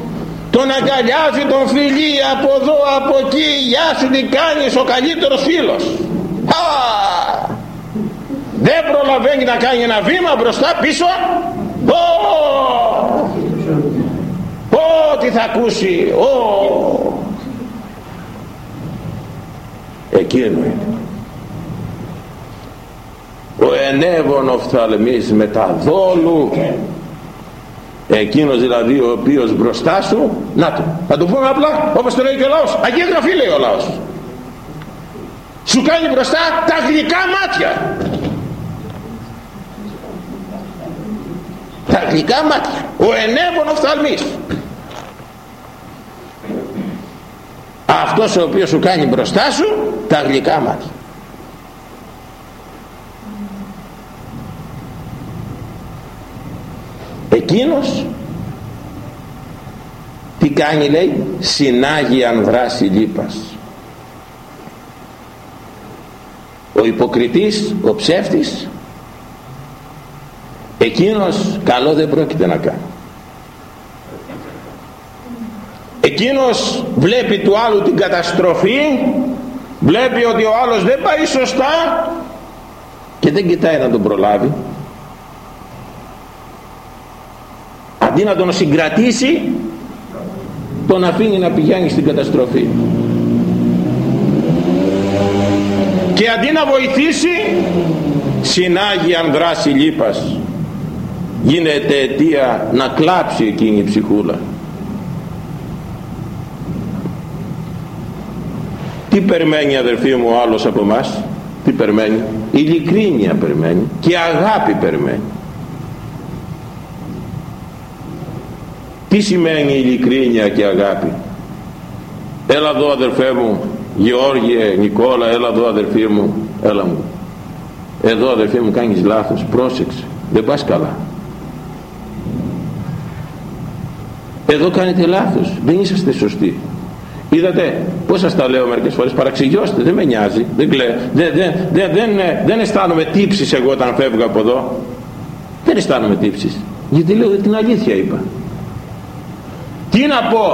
τον αγκαλιάζει τον φιλεί από εδώ από εκεί. Γεια σου τι κάνεις ο καλύτερος φίλος Α! δεν προλαβαίνει να κάνει ένα βήμα μπροστά πίσω. Ω! Ω, τι θα ακούσει Ω! εκείνο είναι ο ενέβων οφθαλμής με τα δόλου εκείνος δηλαδή ο οποίος μπροστά σου να το, θα το πούμε απλά όπως το λέει και ο λαός. Αγία Γραφή λέει ο λαός. Σου κάνει μπροστά τα γλυκά μάτια τα γλυκά μάτια. Ο ενέβων οφθαλμής. Αυτός ο οποίος σου κάνει μπροστά σου τα γλυκά μάτια. Εκείνος τι κάνει λέει συνάγει αν δράσει λύπας ο υποκριτής ο ψεύτης εκείνος καλό δεν πρόκειται να κάνει. Εκείνος βλέπει του άλλου την καταστροφή βλέπει ότι ο άλλος δεν πάει σωστά και δεν κοιτάει να τον προλάβει. Αντί να τον συγκρατήσει τον αφήνει να πηγαίνει στην καταστροφή. Και αντί να βοηθήσει συνάγει αν δράσει λύπας γίνεται αιτία να κλάψει εκείνη η ψυχούλα. Τι περιμένει αδερφοί μου ο άλλος από μας τι περιμένει; Ειλικρίνεια περιμένει και αγάπη περιμένει. Τι σημαίνει ειλικρίνεια και αγάπη; Έλα εδώ αδερφέ μου Γεώργιε, Νικόλα έλα εδώ αδερφή μου έλα μου. Εδώ αδερφή μου κάνεις λάθος πρόσεξε δεν πας καλά εδώ κάνετε λάθος. Δεν είσαστε σωστοί. Είδατε πως σας τα λέω μερικές φορές παραξηγιώστε δεν με νοιάζει. Δεν, κλαί, δεν, δεν, δεν, δεν, δεν αισθάνομαι τύψεις εγώ όταν φεύγω από εδώ. Δεν αισθάνομαι τύψεις γιατί λέω την αλήθεια είπα. Τι να πω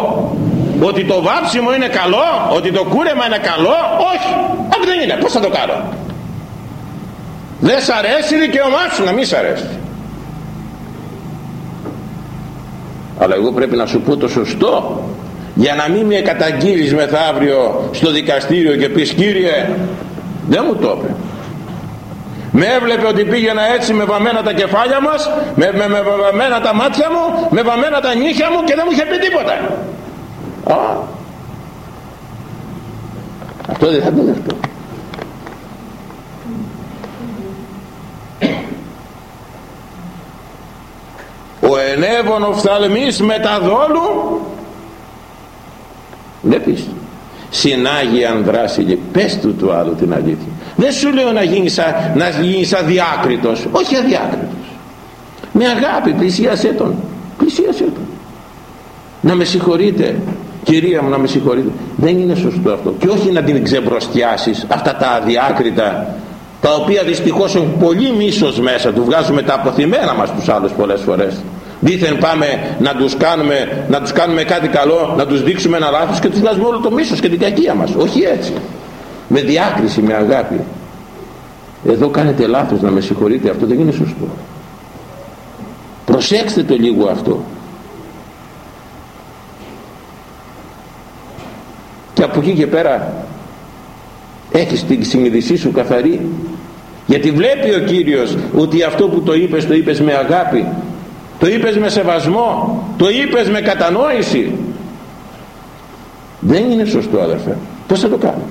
ότι το βάψιμο είναι καλό ότι το κούρεμα είναι καλό. Όχι. Όχι δεν είναι. Πως θα το κάνω. Δεν σ' αρέσει δικαίωμά σου να μην σ' αρέσει αλλά εγώ πρέπει να σου πω το σωστό. Για να μην με καταγγείλεις μεθαύριο στο δικαστήριο και πεις κύριε δεν μου το είπε με έβλεπε ότι πήγαινα έτσι με βαμμένα τα κεφάλια μας με, με, με βαμμένα τα μάτια μου με βαμμένα τα νύχια μου και δεν μου είχε πει τίποτα. Α, αυτό δεν θα το δεχτώ ο ενέβων οφθαλμής δόλου βλέπεις συνάγει αν δράσει πες του του άλλου την αλήθεια. Δεν σου λέω να γίνεις, να γίνεις αδιάκριτος όχι αδιάκριτος. Με αγάπη πλησίασέ τον πλησίασέ τον. Να με συγχωρείτε κυρία μου να με συγχωρείτε. Δεν είναι σωστό αυτό. Και όχι να την ξεμπροστιάσεις αυτά τα αδιάκριτα τα οποία δυστυχώς έχουν πολύ μίσος μέσα του. Βγάζουμε τα αποθυμένα μας τους άλλους πολλές φορές δήθεν πάμε να τους, κάνουμε, να τους κάνουμε κάτι καλό να τους δείξουμε ένα λάθος και τους βγάζουμε όλο το μίσος και την κακία μας. Όχι έτσι. Με διάκριση, με αγάπη. Εδώ κάνετε λάθος να με συγχωρείτε αυτό δεν είναι σωστό. Προσέξτε το λίγο αυτό. Και από εκεί και πέρα έχεις την συνειδησή σου καθαρή. Γιατί βλέπει ο Κύριος ότι αυτό που το είπες το είπες με αγάπη το είπες με σεβασμό το είπες με κατανόηση. Δεν είναι σωστό αδερφέ. Πως θα το κάνουμε;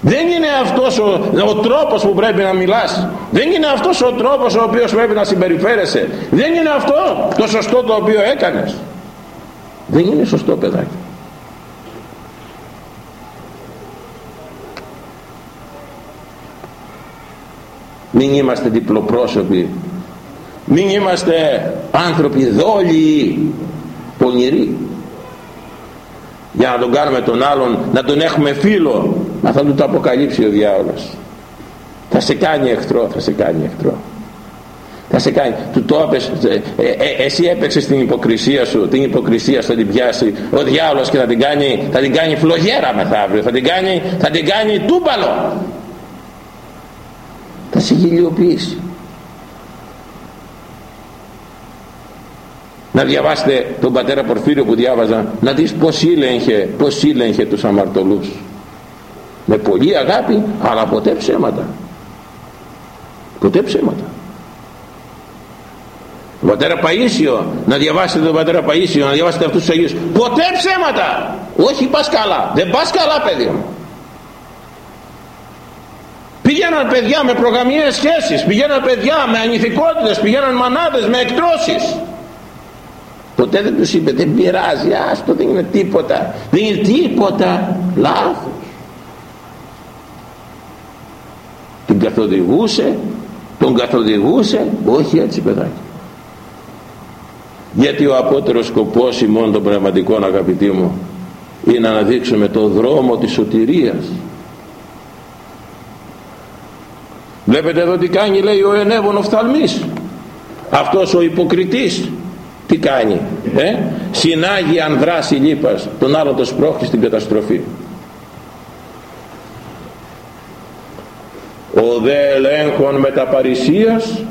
Δεν είναι αυτός ο, ο τρόπος που πρέπει να μιλάς. Δεν είναι αυτός ο τρόπος ο οποίος πρέπει να συμπεριφέρεσαι. Δεν είναι αυτό το σωστό το οποίο έκανες. Δεν είναι σωστό παιδάκι. Μην είμαστε διπλοπρόσωποι μην είμαστε άνθρωποι δόλιοι πονηροί. Για να τον κάνουμε τον άλλον να τον έχουμε φίλο μα θα του το αποκαλύψει ο διάολος. Θα σε κάνει εχθρό θα σε κάνει εχθρό. Θα σε κάνει. Του το έπες, ε, ε, εσύ έπαιξες την υποκρισία σου την υποκρισία θα την πιάσει. Ο διάολος και θα την κάνει, θα την κάνει φλογέρα μεθαύριο. Θα την κάνει, θα την κάνει τούμπαλο. Θα σε γελιοποιήσει να διαβάσετε τον πατέρα Πορφύριο που διάβαζα να δεις πως ήλεγχε, πως ήλεγχε τους αμαρτωλούς. Με πολύ αγάπη αλλά ποτέ ψέματα. Ποτέ ψέματα. Ο πατέρα Παΐσιο να διαβάσετε τον πατέρα Παΐσιο να διαβάσετε αυτούς τους Αγίους. Ποτέ ψέματα! Όχι πας καλά. Δεν πας καλά παιδί μου. Πηγαίναν παιδιά με προγαμιές σχέσεις, πηγαίναν παιδιά με ανηθικότητες, πηγαίναν μανάδες με εκτρώσεις. Ποτέ δεν τους είπε δεν πειράζει, άστο δεν είναι τίποτα, δεν είναι τίποτα, λάθος. Την καθοδηγούσε, τον καθοδηγούσε, όχι έτσι παιδάκι. Γιατί ο απότερος σκοπός ημών των πραγματικών αγαπητοί μου είναι να αναδείξουμε το δρόμο της σωτηρίας. Βλέπετε εδώ τι κάνει λέει ο ενέβων οφθαλμής. Αυτός ο υποκριτής τι κάνει ε; συνάγει αν δράσει λύπας τον άλλο το σπρώχνει στην καταστροφή. Ο δε ελέγχων μεταπαρισίας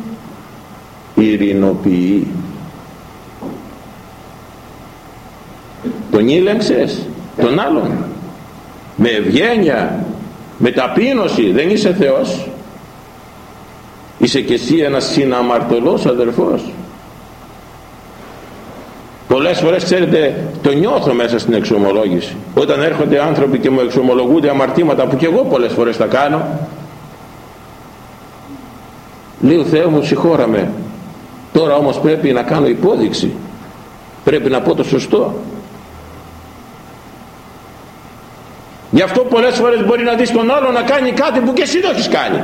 ειρηνοποιεί. Τον ήλεγξες τον άλλον. Με ευγένεια με ταπείνωση δεν είσαι Θεός. Είσαι και εσύ ένας συναμαρτωλός αδερφός πολλές φορές ξέρετε το νιώθω μέσα στην εξομολόγηση. Όταν έρχονται άνθρωποι και μου εξομολογούνται αμαρτήματα που και εγώ πολλές φορές τα κάνω λέω Θεέ μου συγχώραμε. Τώρα όμως πρέπει να κάνω υπόδειξη. Πρέπει να πω το σωστό γι' αυτό πολλές φορές μπορεί να δεις τον άλλο να κάνει κάτι που και εσύ το έχεις κάνει.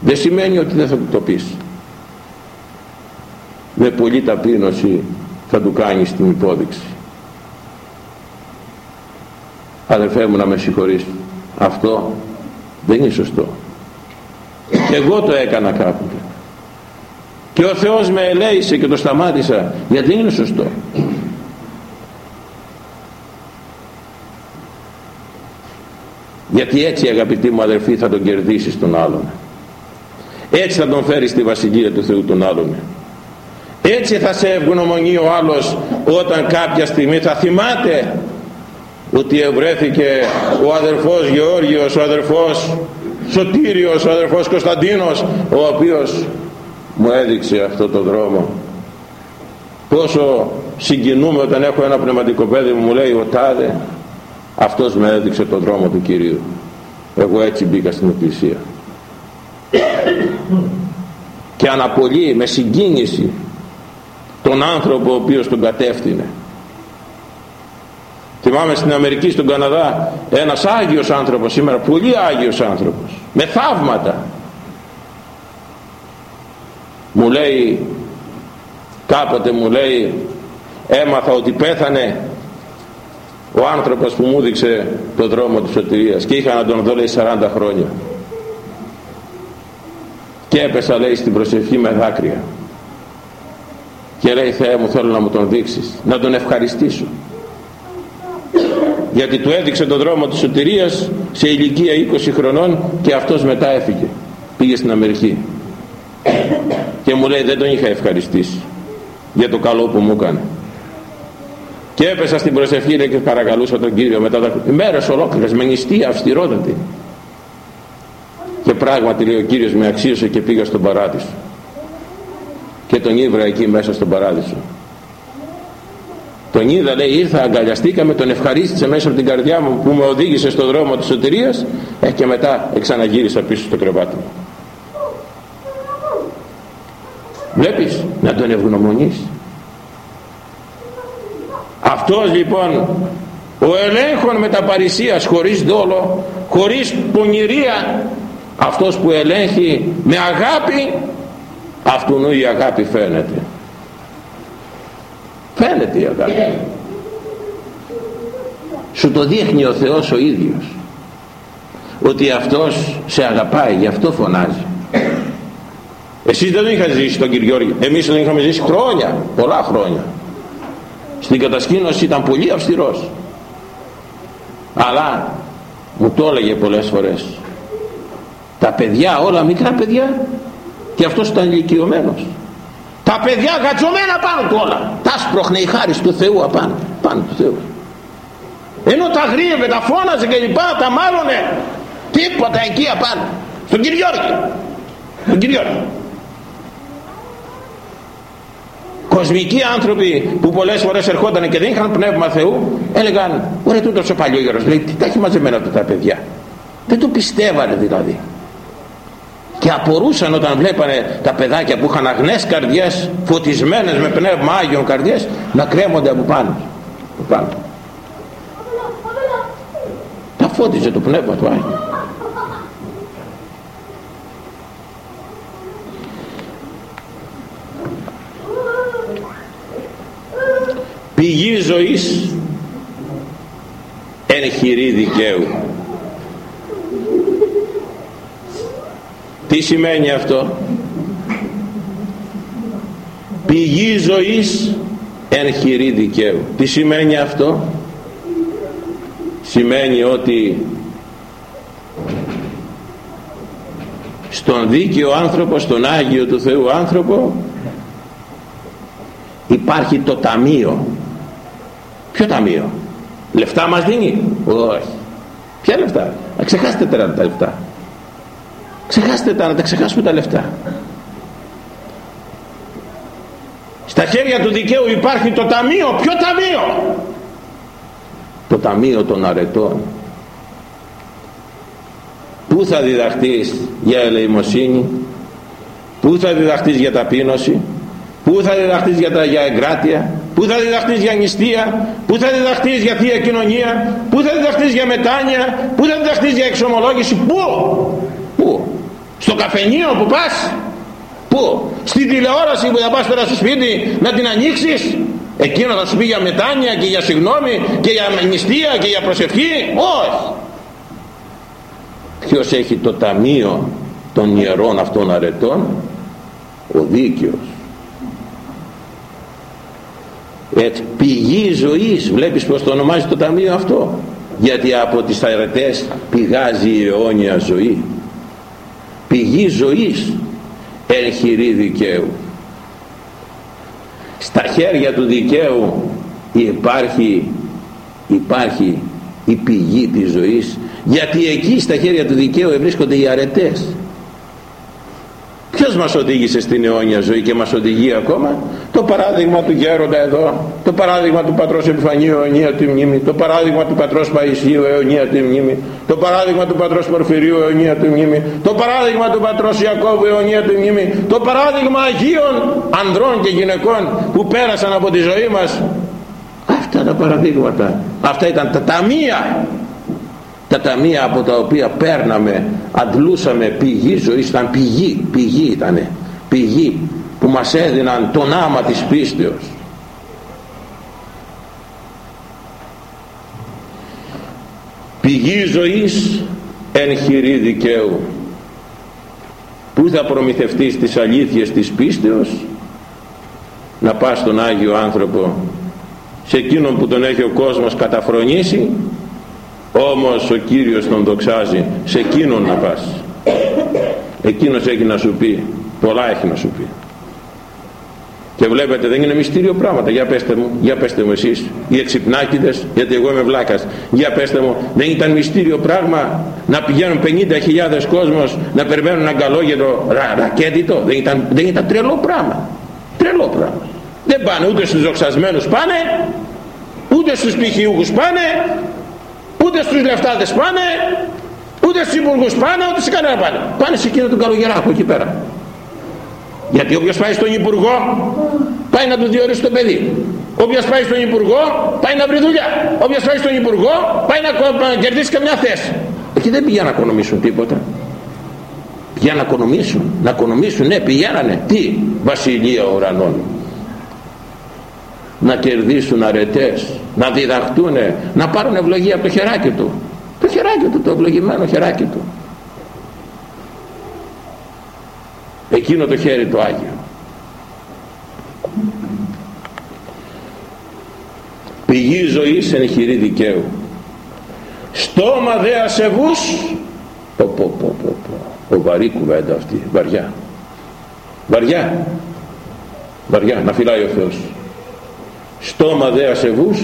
Δεν σημαίνει ότι δεν θα του το πεις με πολλή ταπείνωση θα του κάνει την υπόδειξη. Αδερφέ μου να με συγχωρείς. Αυτό δεν είναι σωστό. Εγώ το έκανα κάποτε. Και ο Θεός με ελέησε και το σταμάτησα γιατί δεν είναι σωστό. Γιατί έτσι αγαπητοί μου αδερφοί θα τον κερδίσεις τον άλλον. Έτσι θα τον φέρεις στη Βασιλεία του Θεού τον άλλον έτσι θα σε ευγνωμονεί ο άλλος όταν κάποια στιγμή θα θυμάται ότι ευρέθηκε ο αδερφός Γεώργιος, ο αδερφός Σωτήριος, ο αδερφός Κωνσταντίνος ο οποίος μου έδειξε αυτό το δρόμο. Πόσο συγκινούμε όταν έχω ένα πνευματικό παιδί μου μου λέει ο τάδε αυτός με έδειξε το δρόμο του Κυρίου. Εγώ έτσι μπήκα στην εκκλησία και αναπολύει με συγκίνηση τον άνθρωπο ο οποίος τον κατεύθυνε. Θυμάμαι στην Αμερική στον Καναδά ένας Άγιος άνθρωπος σήμερα πολύ Άγιος άνθρωπος με θαύματα. Μου λέει κάποτε μου λέει έμαθα ότι πέθανε ο άνθρωπος που μου δείξε το δρόμο της σωτηρίας και είχα να τον δω λέει 40 χρόνια. Και έπεσα λέει στην προσευχή με δάκρυα και λέει Θεέ μου θέλω να μου τον δείξεις να τον ευχαριστήσω γιατί του έδειξε τον δρόμο της σωτηρίας σε ηλικία 20 χρονών και αυτός μετά έφυγε πήγε στην Αμερική. Και μου λέει δεν τον είχα ευχαριστήσει για το καλό που μου έκανε και έπεσα στην προσευχή και παρακαλούσα τον Κύριο μετά τα μέρες ολόκληρες με νηστεία αυστηρότατη. Και πράγματι λέει ο Κύριος με αξίωσε και πήγα στον παράδεισο και τον ήβρα εκεί μέσα στον παράδεισο. Τον είδα λέει ήρθα αγκαλιαστήκαμε τον ευχαρίστησε μέσα από την καρδιά μου που με οδήγησε στον δρόμο της σωτηρίας ε, και μετά εξαναγύρισα πίσω στο κρεβάτι μου. Βλέπεις να τον ευγνωμονείς. Αυτός λοιπόν ο ελέγχων με τα παρησίας χωρίς δόλο χωρίς πονηρία αυτός που ελέγχει με αγάπη αυτού η αγάπη φαίνεται. Φαίνεται η αγάπη. Σου το δείχνει ο Θεός ο ίδιος ότι αυτός σε αγαπάει γι' αυτό φωνάζει. Εσείς δεν είχατε ζήσει τον κύριο Γιώργη. Εμείς δεν είχαμε ζήσει χρόνια πολλά χρόνια. Στην κατασκήνωση ήταν πολύ αυστηρός. Αλλά μου το έλεγε πολλές φορές. Τα παιδιά όλα μικρά παιδιά και αυτός ήταν ηλικιωμένος. Τα παιδιά γατζωμένα πάνω του όλα. Τα σπρώχνε η χάρη του Θεού απάνω πάνω του Θεού. Ενώ τα γρίευε, τα φώναζε και λοιπά τα μάλωνε τίποτα εκεί απάνω. Στον Κυριώργη στον Κυριώργη κοσμικοί άνθρωποι που πολλές φορές ερχόταν και δεν είχαν πνεύμα Θεού έλεγαν ωραία τούτος ο παλιόγερος λέει τι τα έχει μαζεμένα αυτά τα παιδιά δεν το πιστεύανε δηλαδή και απορούσαν όταν βλέπανε τα παιδάκια που είχαν αγνές καρδιές φωτισμένες με πνεύμα Άγιον καρδιές να κρέμονται από πάνω, από πάνω. τα φώτιζε το πνεύμα του Άγιου πηγή ζωής εν χειρή δικαίου τι σημαίνει αυτό; Πηγή ζωής εν χειρή δικαίου. Τι σημαίνει αυτό; Σημαίνει ότι στον δίκαιο άνθρωπο στον Άγιο του Θεού άνθρωπο υπάρχει το ταμείο. Ποιο ταμείο; Λεφτά μας δίνει; Όχι. Ποια λεφτά; Ξεχάστε τώρα τα λεφτά ξεχάστε τα να τα ξεχάσουμε τα λεφτά. Στα χέρια του δικαίου υπάρχει το ταμείο. Ποιο ταμείο; Το ταμείο των αρετών. Πού θα διδαχτείς για ελεημοσύνη; Πού θα διδαχτείς για ταπείνωση; Πού θα διδαχτείς για, τα, για εγκράτεια; Πού θα διδαχτείς για νηστεία; Πού θα διδαχτείς για θεία κοινωνία; Πού θα διδαχτείς για μετάνοια; Πού θα διδαχτείς για εξομολόγηση; Πού; πού στο καφενείο που πας πού; Στην τηλεόραση που θα πας τώρα στο σπίτι να την ανοίξεις; Εκείνο θα σου πει για μετάνοια και για συγγνώμη και για νηστεία και για προσευχή; Όχι. Ποιος έχει το ταμείο των ιερών αυτών αρετών; Ο δίκαιος. Έτσι, πηγή ζωής. Βλέπεις πως το ονομάζει το ταμείο αυτό; Γιατί από τις αρετές πηγάζει η αιώνια ζωή πηγή ζωής εν δικαίου. Στα χέρια του δικαίου υπάρχει υπάρχει η πηγή της ζωής γιατί εκεί στα χέρια του δικαίου βρίσκονται οι αρετές. Ποιος μας οδήγησε στην αιώνια ζωή και μας οδηγεί ακόμα; Το παράδειγμα του γέροντα εδώ το παράδειγμα του πατρός Επιφανίου αιωνία τη μνήμη το παράδειγμα του πατρός Παϊσίου αιωνία τη μνήμη το παράδειγμα του πατρός Πορφυρίου αιωνία τη μνήμη το παράδειγμα του πατρός Ιακώβου αιωνία τη μνήμη το παράδειγμα Αγίων ανδρών και γυναικών που πέρασαν από τη ζωή μας. Αυτά τα παραδείγματα αυτά ήταν τα ταμεία τα ταμεία από τα οποία παίρναμε αντλούσαμε πηγή ζωής ήταν πηγή, πηγή ήτανε πηγή που μας έδιναν τον άμα της πίστεως. Πηγή ζωής εν χειρή δικαίου. Που θα προμηθευτείς τις αλήθειες της πίστεως; Να πας στον Άγιο άνθρωπο σε εκείνον που τον έχει ο κόσμος καταφρονήσει όμως ο Κύριος τον δοξάζει σε εκείνον να πας. Εκείνος έχει να σου πει πολλά έχει να σου πει και βλέπετε δεν είναι μυστήριο πράγματα. Για πέστε μου, για πέστε μου εσείς οι εξυπνάκηδες γιατί εγώ είμαι βλάκας. Για πέστε μου δεν ήταν μυστήριο πράγμα να πηγαίνουν 50.000 κόσμος να περιμένουν ένα καλόγερο ρα, ρακέτητο; Δεν ήταν, δεν ήταν τρελό πράγμα. Τρελό πράγμα. Δεν πάνε ούτε στους δοξασμένους πάνε ούτε στους πτυχιούχους πάνε ούτε στους λεφτάδες πάνε ούτε στους υπουργούς πάνε ούτε σε κανένα πάνε. Πάνε σε εκείνο τον καλογεράκο εκεί πέρα γιατί όποιος πάει στον υπουργό πάει να του διορίσει το παιδί. Όποιος πάει στον υπουργό πάει να βρει δουλειά. Όποιος πάει στον υπουργό πάει να κερδίσει καμιά θέση. Εκεί δεν πηγαίνουν να οικονομήσουν τίποτα. Για να οικονομήσουν. Να οικονομήσουν. Ναι πηγαίνανε. Τι βασιλεία ουρανών. Να κερδίσουν αρετές. Να διδαχτούν να πάρουν ευλογία από το χεράκι του. Το χεράκι του το ευλογημένο χεράκι του εκείνο το χέρι το Άγιο. Πηγή ζωής εν χειρή δικαίου. Στόμα δε ασεβούς. Πω πω πω πω πω. Βαρύ κουβέντα αυτή. Βαριά. Βαριά. Βαριά. Να φυλάει ο Θεός. Στόμα δε ασεβούς.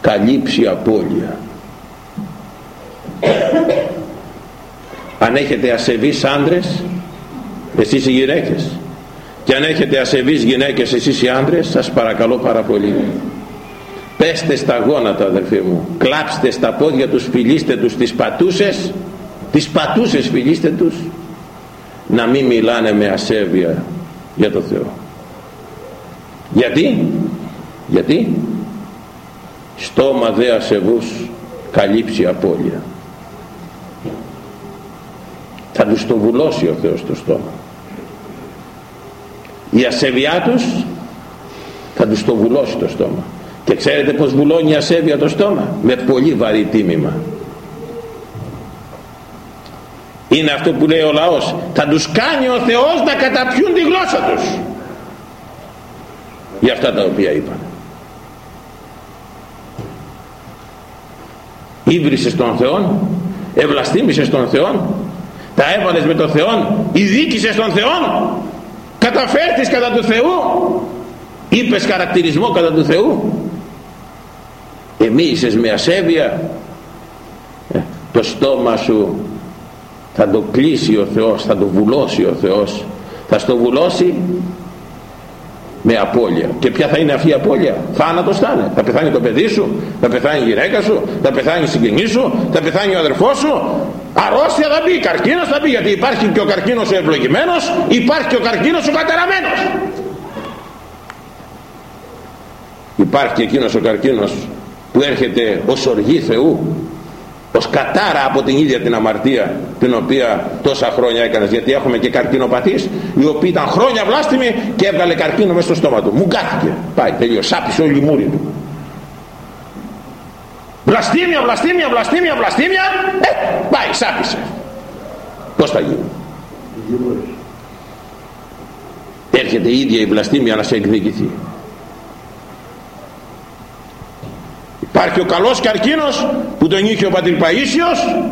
Καλύψει απώλεια. Αν έχετε ασεβείς άντρες εσείς οι γυναίκες. Και αν έχετε ασεβείς γυναίκες εσείς οι άντρες σας παρακαλώ πάρα πολύ. Πέστε στα γόνατα αδελφοί μου. Κλάψτε στα πόδια τους φιλήστε τους τις πατούσες. Τις πατούσες φιλήστε τους. Να μην μιλάνε με ασέβεια για το Θεό. Γιατί; Γιατί; Στόμα δε ασεβούς καλύψει απώλεια. Θα τους το βουλώσει ο Θεός το στόμα η ασέβειά τους θα τους το βουλώσει το στόμα. Και ξέρετε πως βουλώνει η ασέβεια το στόμα; Με πολύ βαρύ τίμημα. Είναι αυτό που λέει ο λαός. Θα τους κάνει ο Θεός να καταπιούν τη γλώσσα τους. Για αυτά τα οποία είπαν. Ήβρισες τον Θεό ευλαστήμησες τον Θεό τα έβαλες με τον Θεό ειδίκησες τον Θεό καταφέρθεις κατά του Θεού είπες χαρακτηρισμό κατά του Θεού. Εμείς με ασέβεια. Ε, το στόμα σου θα το κλείσει ο Θεός θα το βουλώσει ο Θεός. Θα στο βουλώσει με απώλεια. Και ποια θα είναι αυτή η απώλεια; Θάνατος θα είναι. Θα πεθάνει το παιδί σου θα πεθάνει η γυναίκα σου θα πεθάνει η συγγενή σου θα πεθάνει ο αδερφός σου αρρώστια θα μπει καρκίνος θα μπει γιατί υπάρχει και ο καρκίνος ο ευλογημένος υπάρχει και ο καρκίνος ο κατεραμένος υπάρχει και εκείνος ο καρκίνος που έρχεται ως οργή Θεού ως κατάρα από την ίδια την αμαρτία την οποία τόσα χρόνια έκανες. Γιατί έχουμε και καρκινοπαθείς οι οποίοι ήταν χρόνια βλάστημοι και έβγαλε καρκίνο μέσα στο στόμα του. Μου κάθηκε. Πάει τελείως σάπισε όλη η μούρη του βλαστήμια βλαστήμια βλαστήμια βλαστήμια. Ε, πάει σάπισε. Πως θα γίνει; Έρχεται η ίδια η βλαστήμια να σε εκδικηθεί. Υπάρχει ο καλός καρκίνος που τον είχε ο πατήρ Παΐσιος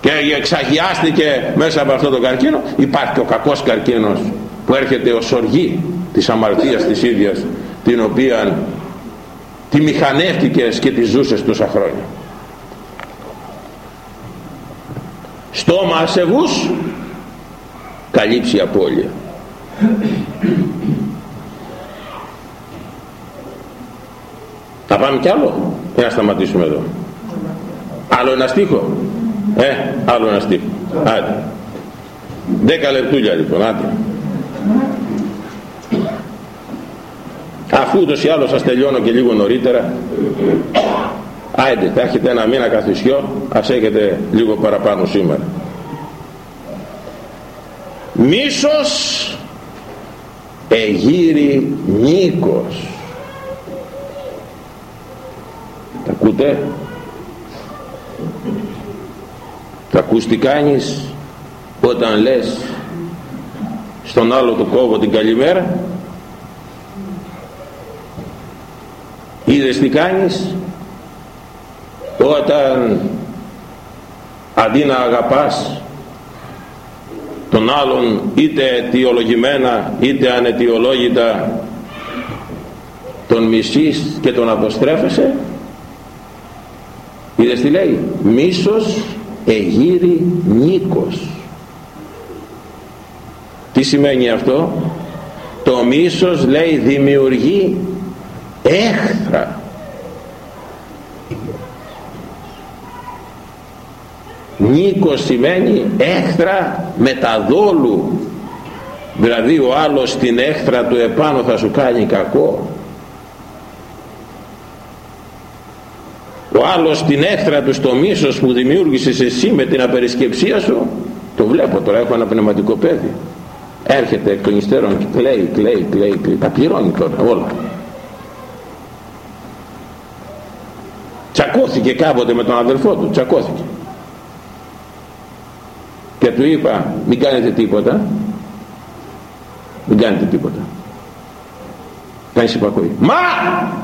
και εξαγιάστηκε μέσα από αυτό το καρκίνο. Υπάρχει και ο κακός καρκίνος που έρχεται ως οργή της αμαρτίας της ίδιας την οποία τη μηχανεύτηκες και τη ζούσες τόσα χρόνια. Στόμα ασεβούς καλύψει απώλεια. Θα πάμε κι άλλο για να σταματήσουμε εδώ. Άλλο ένα στίχο; Ε άλλο ένα στίχο. Άντε. Δέκα λεπτούλια λοιπόν άντε αφού ούτως ή άλλως σας τελειώνω και λίγο νωρίτερα άντε θα έχετε ένα μήνα καθισιό ας έχετε λίγο παραπάνω σήμερα. Μίσος εγύρι νίκος. Τα ακούτε; Τα ακούς τι κάνεις όταν λες στον άλλο το κόβω την καλημέρα; Είδες τι κάνεις; Όταν αντί να αγαπάς τον άλλον είτε αιτιολογημένα είτε αναιτιολόγητα τον μισείς και τον αποστρέφεσαι; Είδες τι λέει; Μίσος εγύρι νίκος. Τι σημαίνει αυτό; Το μίσος λέει δημιουργεί έχθρα Νίκο σημαίνει έχθρα μεταδόλου. Δηλαδή ο άλλος την έχθρα του επάνω θα σου κάνει κακό. Ο άλλος την έχθρα του στο μίσος που δημιούργησες εσύ με την απερισκεψία σου το βλέπω τώρα έχω ένα πνευματικό παιδί. Έρχεται εκ των υστέρων και κλαίει, κλαίει, κλαίει, κλαίει. τα πληρώνει τώρα όλα. Τσακώθηκε κάποτε με τον αδελφό του τσακώθηκε. Και του είπα μην κάνετε τίποτα μην κάνετε τίποτα. Κάνεις υπακοή μα!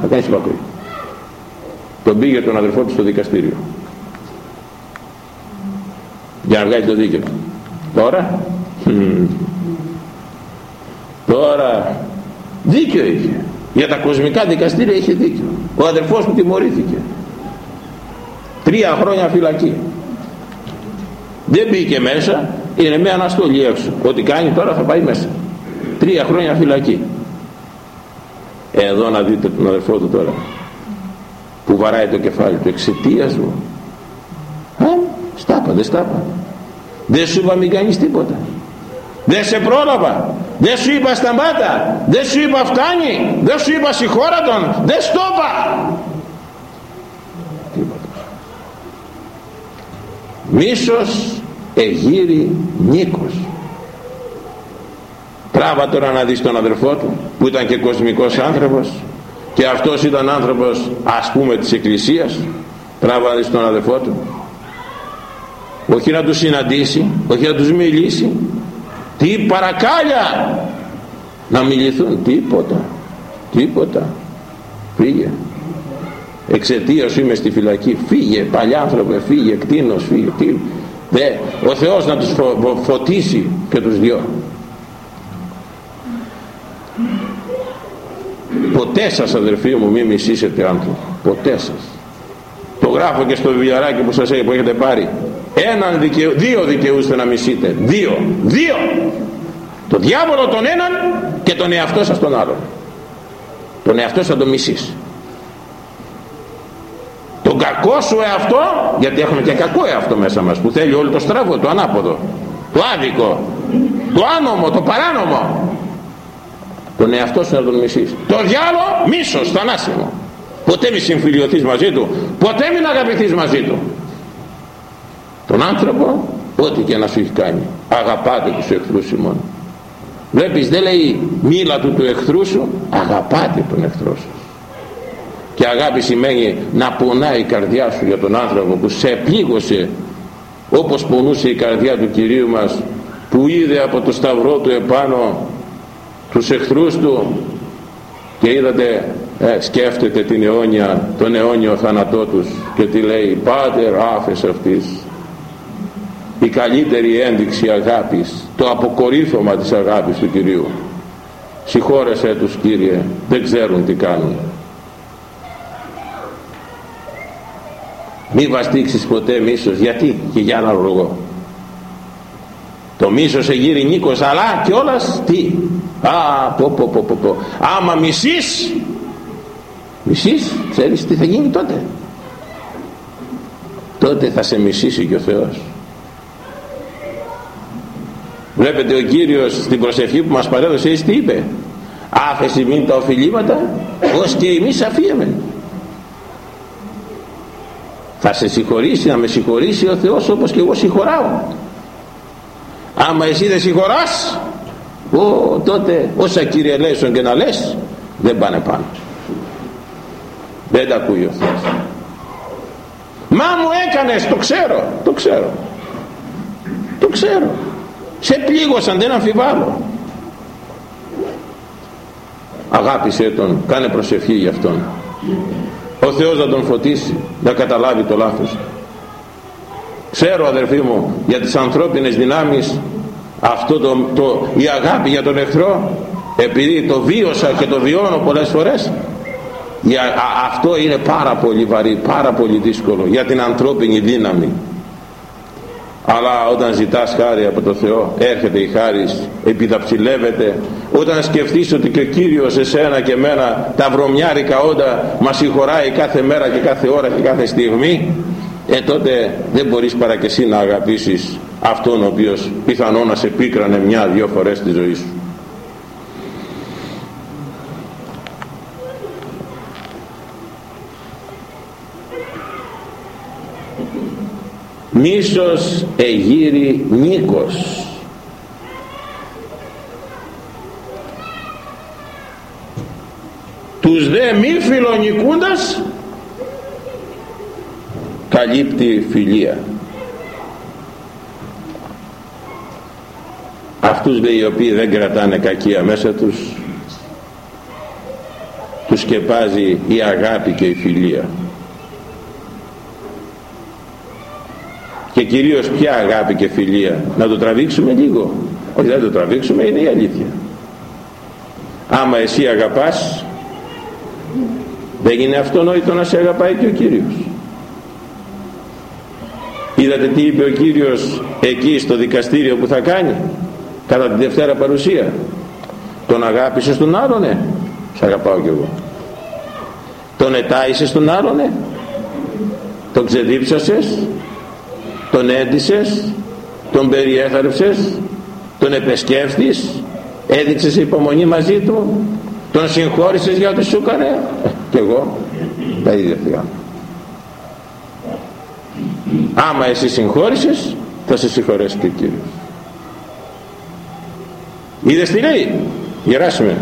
Θα κάνεις υπακοή τον πήγε τον αδελφό του στο δικαστήριο. Για να βγάλει το δίκαιο τώρα; Τώρα δίκιο είχε. Για τα κοσμικά δικαστήρια είχε δίκιο. Ο αδελφός μου τιμωρήθηκε τρία χρόνια φυλακή. Δεν μπήκε μέσα είναι μια αναστολή έξω. Ό,τι κάνει τώρα θα πάει μέσα. Τρία χρόνια φυλακή. Εδώ να δείτε τον αδελφό του τώρα που βαράει το κεφάλι του. Εξαιτίας σου ε, στάπα δεν στάπα. Δεν σου είπα μην κάνεις τίποτα. Δεν σε πρόλαβα. Δεν σου είπα σταμάτα δεν σου είπα φτάνει. Δεν σου είπα συγχώρα τον. Δεν στόπα μίσος εγείρει νίκος. Τράβα τώρα να δεις τον αδερφό του που ήταν και κοσμικός άνθρωπος και αυτός ήταν άνθρωπος ας πούμε της εκκλησίας. Τράβα να δεις τον αδερφό του. Όχι να τους συναντήσει όχι να τους μιλήσει. Τι παρακάλια! Να μιληθούν. Τίποτα. Τίποτα. Φύγε εξαιτίας σου είμαι στη φυλακή. Φύγε παλιάνθρωπε φύγε κτίνος φύγε τι. Δε, ο Θεός να τους φωτίσει και τους δυο. Ποτέ σας αδερφοί μου μη μισήσετε άνθρωπο. Ποτέ σας. Το γράφω και στο βιβλιαράκι που σας έχει, που έχετε πάρει. Έναν δικαιού, δύο δικαιούστε να μισείτε. Δύο, δύο. Το διάβολο τον έναν και τον εαυτό σας τον άλλον. Τον εαυτό σας τον μισείς τον κακό σου εαυτό γιατί έχουμε και κακό εαυτό μέσα μας που θέλει όλο το στραβό, το ανάποδο το άδικο το άνομο, το παράνομο. Τον εαυτό σου να τον μισείς. Το διάλο μίσος θανάσιμο. Ποτέ μη συμφιλιωθείς μαζί του. Ποτέ μην αγαπηθείς μαζί του. Τον άνθρωπο ό,τι και να σου έχει κάνει αγαπάτε τους εχθρούς ημών. Βλέπεις δεν λέει μίλα του του εχθρού σου αγαπάτε τον εχθρό σου και αγάπη σημαίνει να πονάει η καρδιά σου για τον άνθρωπο που σε πλήγωσε όπως πονούσε η καρδιά του Κυρίου μας που είδε από το σταυρό του επάνω τους εχθρούς του. Και είδατε ε, σκέφτεται την αιώνια, τον αιώνιο θάνατό τους και τι λέει πάτερ άφες αυτής η καλύτερη ένδειξη αγάπης το αποκορύφωμα της αγάπης του Κυρίου. Συγχώρεσέ τους Κύριε δεν ξέρουν τι κάνουν μη βαστίξεις ποτέ μίσος. Γιατί; Και για ένα λόγο. Το μίσος εγείρει νίκος αλλά και όλας τι; Α πω πω πω πω, πω. άμα μισείς μισείς ξέρεις τι θα γίνει τότε. Τότε θα σε μισήσει και ο Θεός. Βλέπετε ο Κύριος στην προσευχή που μας παρέδωσε τι είπε; Άφεση μην τα οφειλήματα ως και εμείς αφίεμεν θα σε συγχωρήσει να με συγχωρήσει ο Θεός όπως και εγώ συγχωράω. Άμα εσύ δεν συγχωράς ο, τότε όσα κυριελέσουν και να λες δεν πάνε πάνω. Δεν τα ακούει ο Θεός. Μα μου έκανες το ξέρω το ξέρω. Το ξέρω. Σε πλήγωσαν δεν αμφιβάλλω. Αγάπησέ τον κάνε προσευχή για αυτόν ο Θεός να τον φωτίσει να καταλάβει το λάθος. Ξέρω αδερφοί μου για τις ανθρώπινες δυνάμεις αυτό το, το, η αγάπη για τον εχθρό επειδή το βίωσα και το βιώνω πολλές φορές για, αυτό είναι πάρα πολύ βαρύ πάρα πολύ δύσκολο για την ανθρώπινη δύναμη αλλά όταν ζητάς χάρη από το Θεό έρχεται η χάρη επιδαψιλεύεται. Όταν σκεφτείς ότι και ο Κύριος εσένα και εμένα τα βρωμιάρικα όντα μας συγχωράει κάθε μέρα και κάθε ώρα και κάθε στιγμή ε τότε δεν μπορείς παρά και εσύ να αγαπήσεις αυτόν ο οποίος πιθανό να σε πίκρανε μια-δυο φορές στη ζωή σου μίσος εγύρι νίκος. Τους δε μη φιλονικούντας καλύπτει φιλία. Αυτούς δε οι οποίοι δεν κρατάνε κακία μέσα τους τους σκεπάζει η αγάπη και η φιλία και κυρίως ποια αγάπη και φιλία. Να το τραβήξουμε λίγο. Όχι δεν το τραβήξουμε είναι η αλήθεια. Άμα εσύ αγαπάς δεν είναι αυτονόητο να σε αγαπάει και ο Κύριος. Είδατε τι είπε ο Κύριος εκεί στο δικαστήριο που θα κάνει κατά τη Δευτέρα παρουσία. Τον αγάπησες τον άλλον σε αγαπάω κι εγώ. Τον ετάισες τον άλλον τον ξεδίψασες τον έντυσες τον περιέθαρευσες τον επεσκέφθης έδειξες υπομονή μαζί του τον συγχώρησες για ό,τι σου έκανε. Και εγώ τα ίδια θεία άμα εσύ συγχώρησες θα σε συγχωρέσει και ο Κύριος. Είδες τι λέει; Γεράσουμε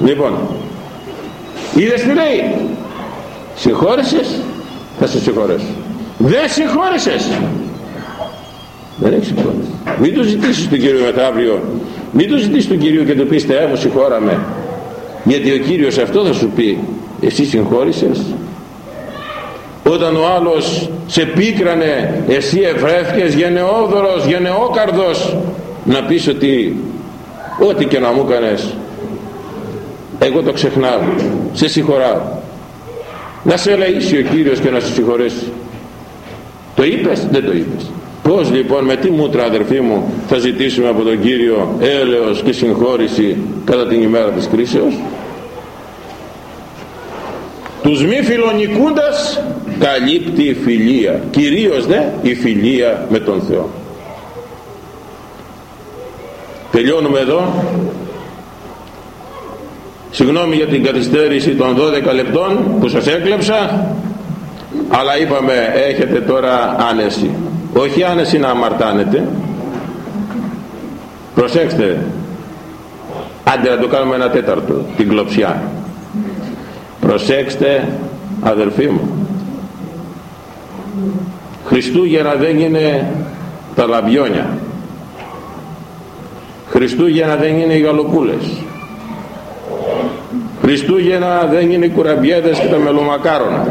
λοιπόν είδες τι λέει; Συγχώρησες θα σε συγχωρέσω δεν συγχώρεσες. Δεν έχεις συγχώρεση. Μην το ζητήσεις τον Κύριο μεταύριο. Μην το ζητήσεις τον Κύριο και του πεις Θεέ μου συγχώραμε γιατί ο Κύριος αυτό θα σου πει εσύ συγχώρησες όταν ο άλλος σε πίκρανε εσύ ευρέθηκες γενναιόδωρος, γενναιόκαρδος να πεις ότι ό,τι και να μου κάνες εγώ το ξεχνάω σε συγχωράω να σε ελεήσει ο Κύριος και να σε συγχωρέσει το είπες; Δεν το είπες. Πως λοιπόν με τι μούτρα αδερφοί μου θα ζητήσουμε από τον Κύριο έλεος και συγχώρηση κατά την ημέρα της κρίσεως; Τους μη φιλονικούντας καλύπτει η φιλία. Κυρίως δε η φιλία με τον Θεό. Τελειώνουμε εδώ. Συγγνώμη για την καθυστέρηση των 12 λεπτών που σας έκλεψα αλλά είπαμε έχετε τώρα άνεση. Όχι άνεση να αμαρτάνετε. Προσέξτε άντε να το κάνουμε ένα τέταρτο την κλωψιά. Προσέξτε αδελφοί μου. Χριστούγεννα δεν είναι τα λαμπιόνια Χριστούγεννα δεν είναι οι γαλοπούλες. Χριστούγεννα δεν είναι οι κουραμπιέδες και τα μελομακάρονα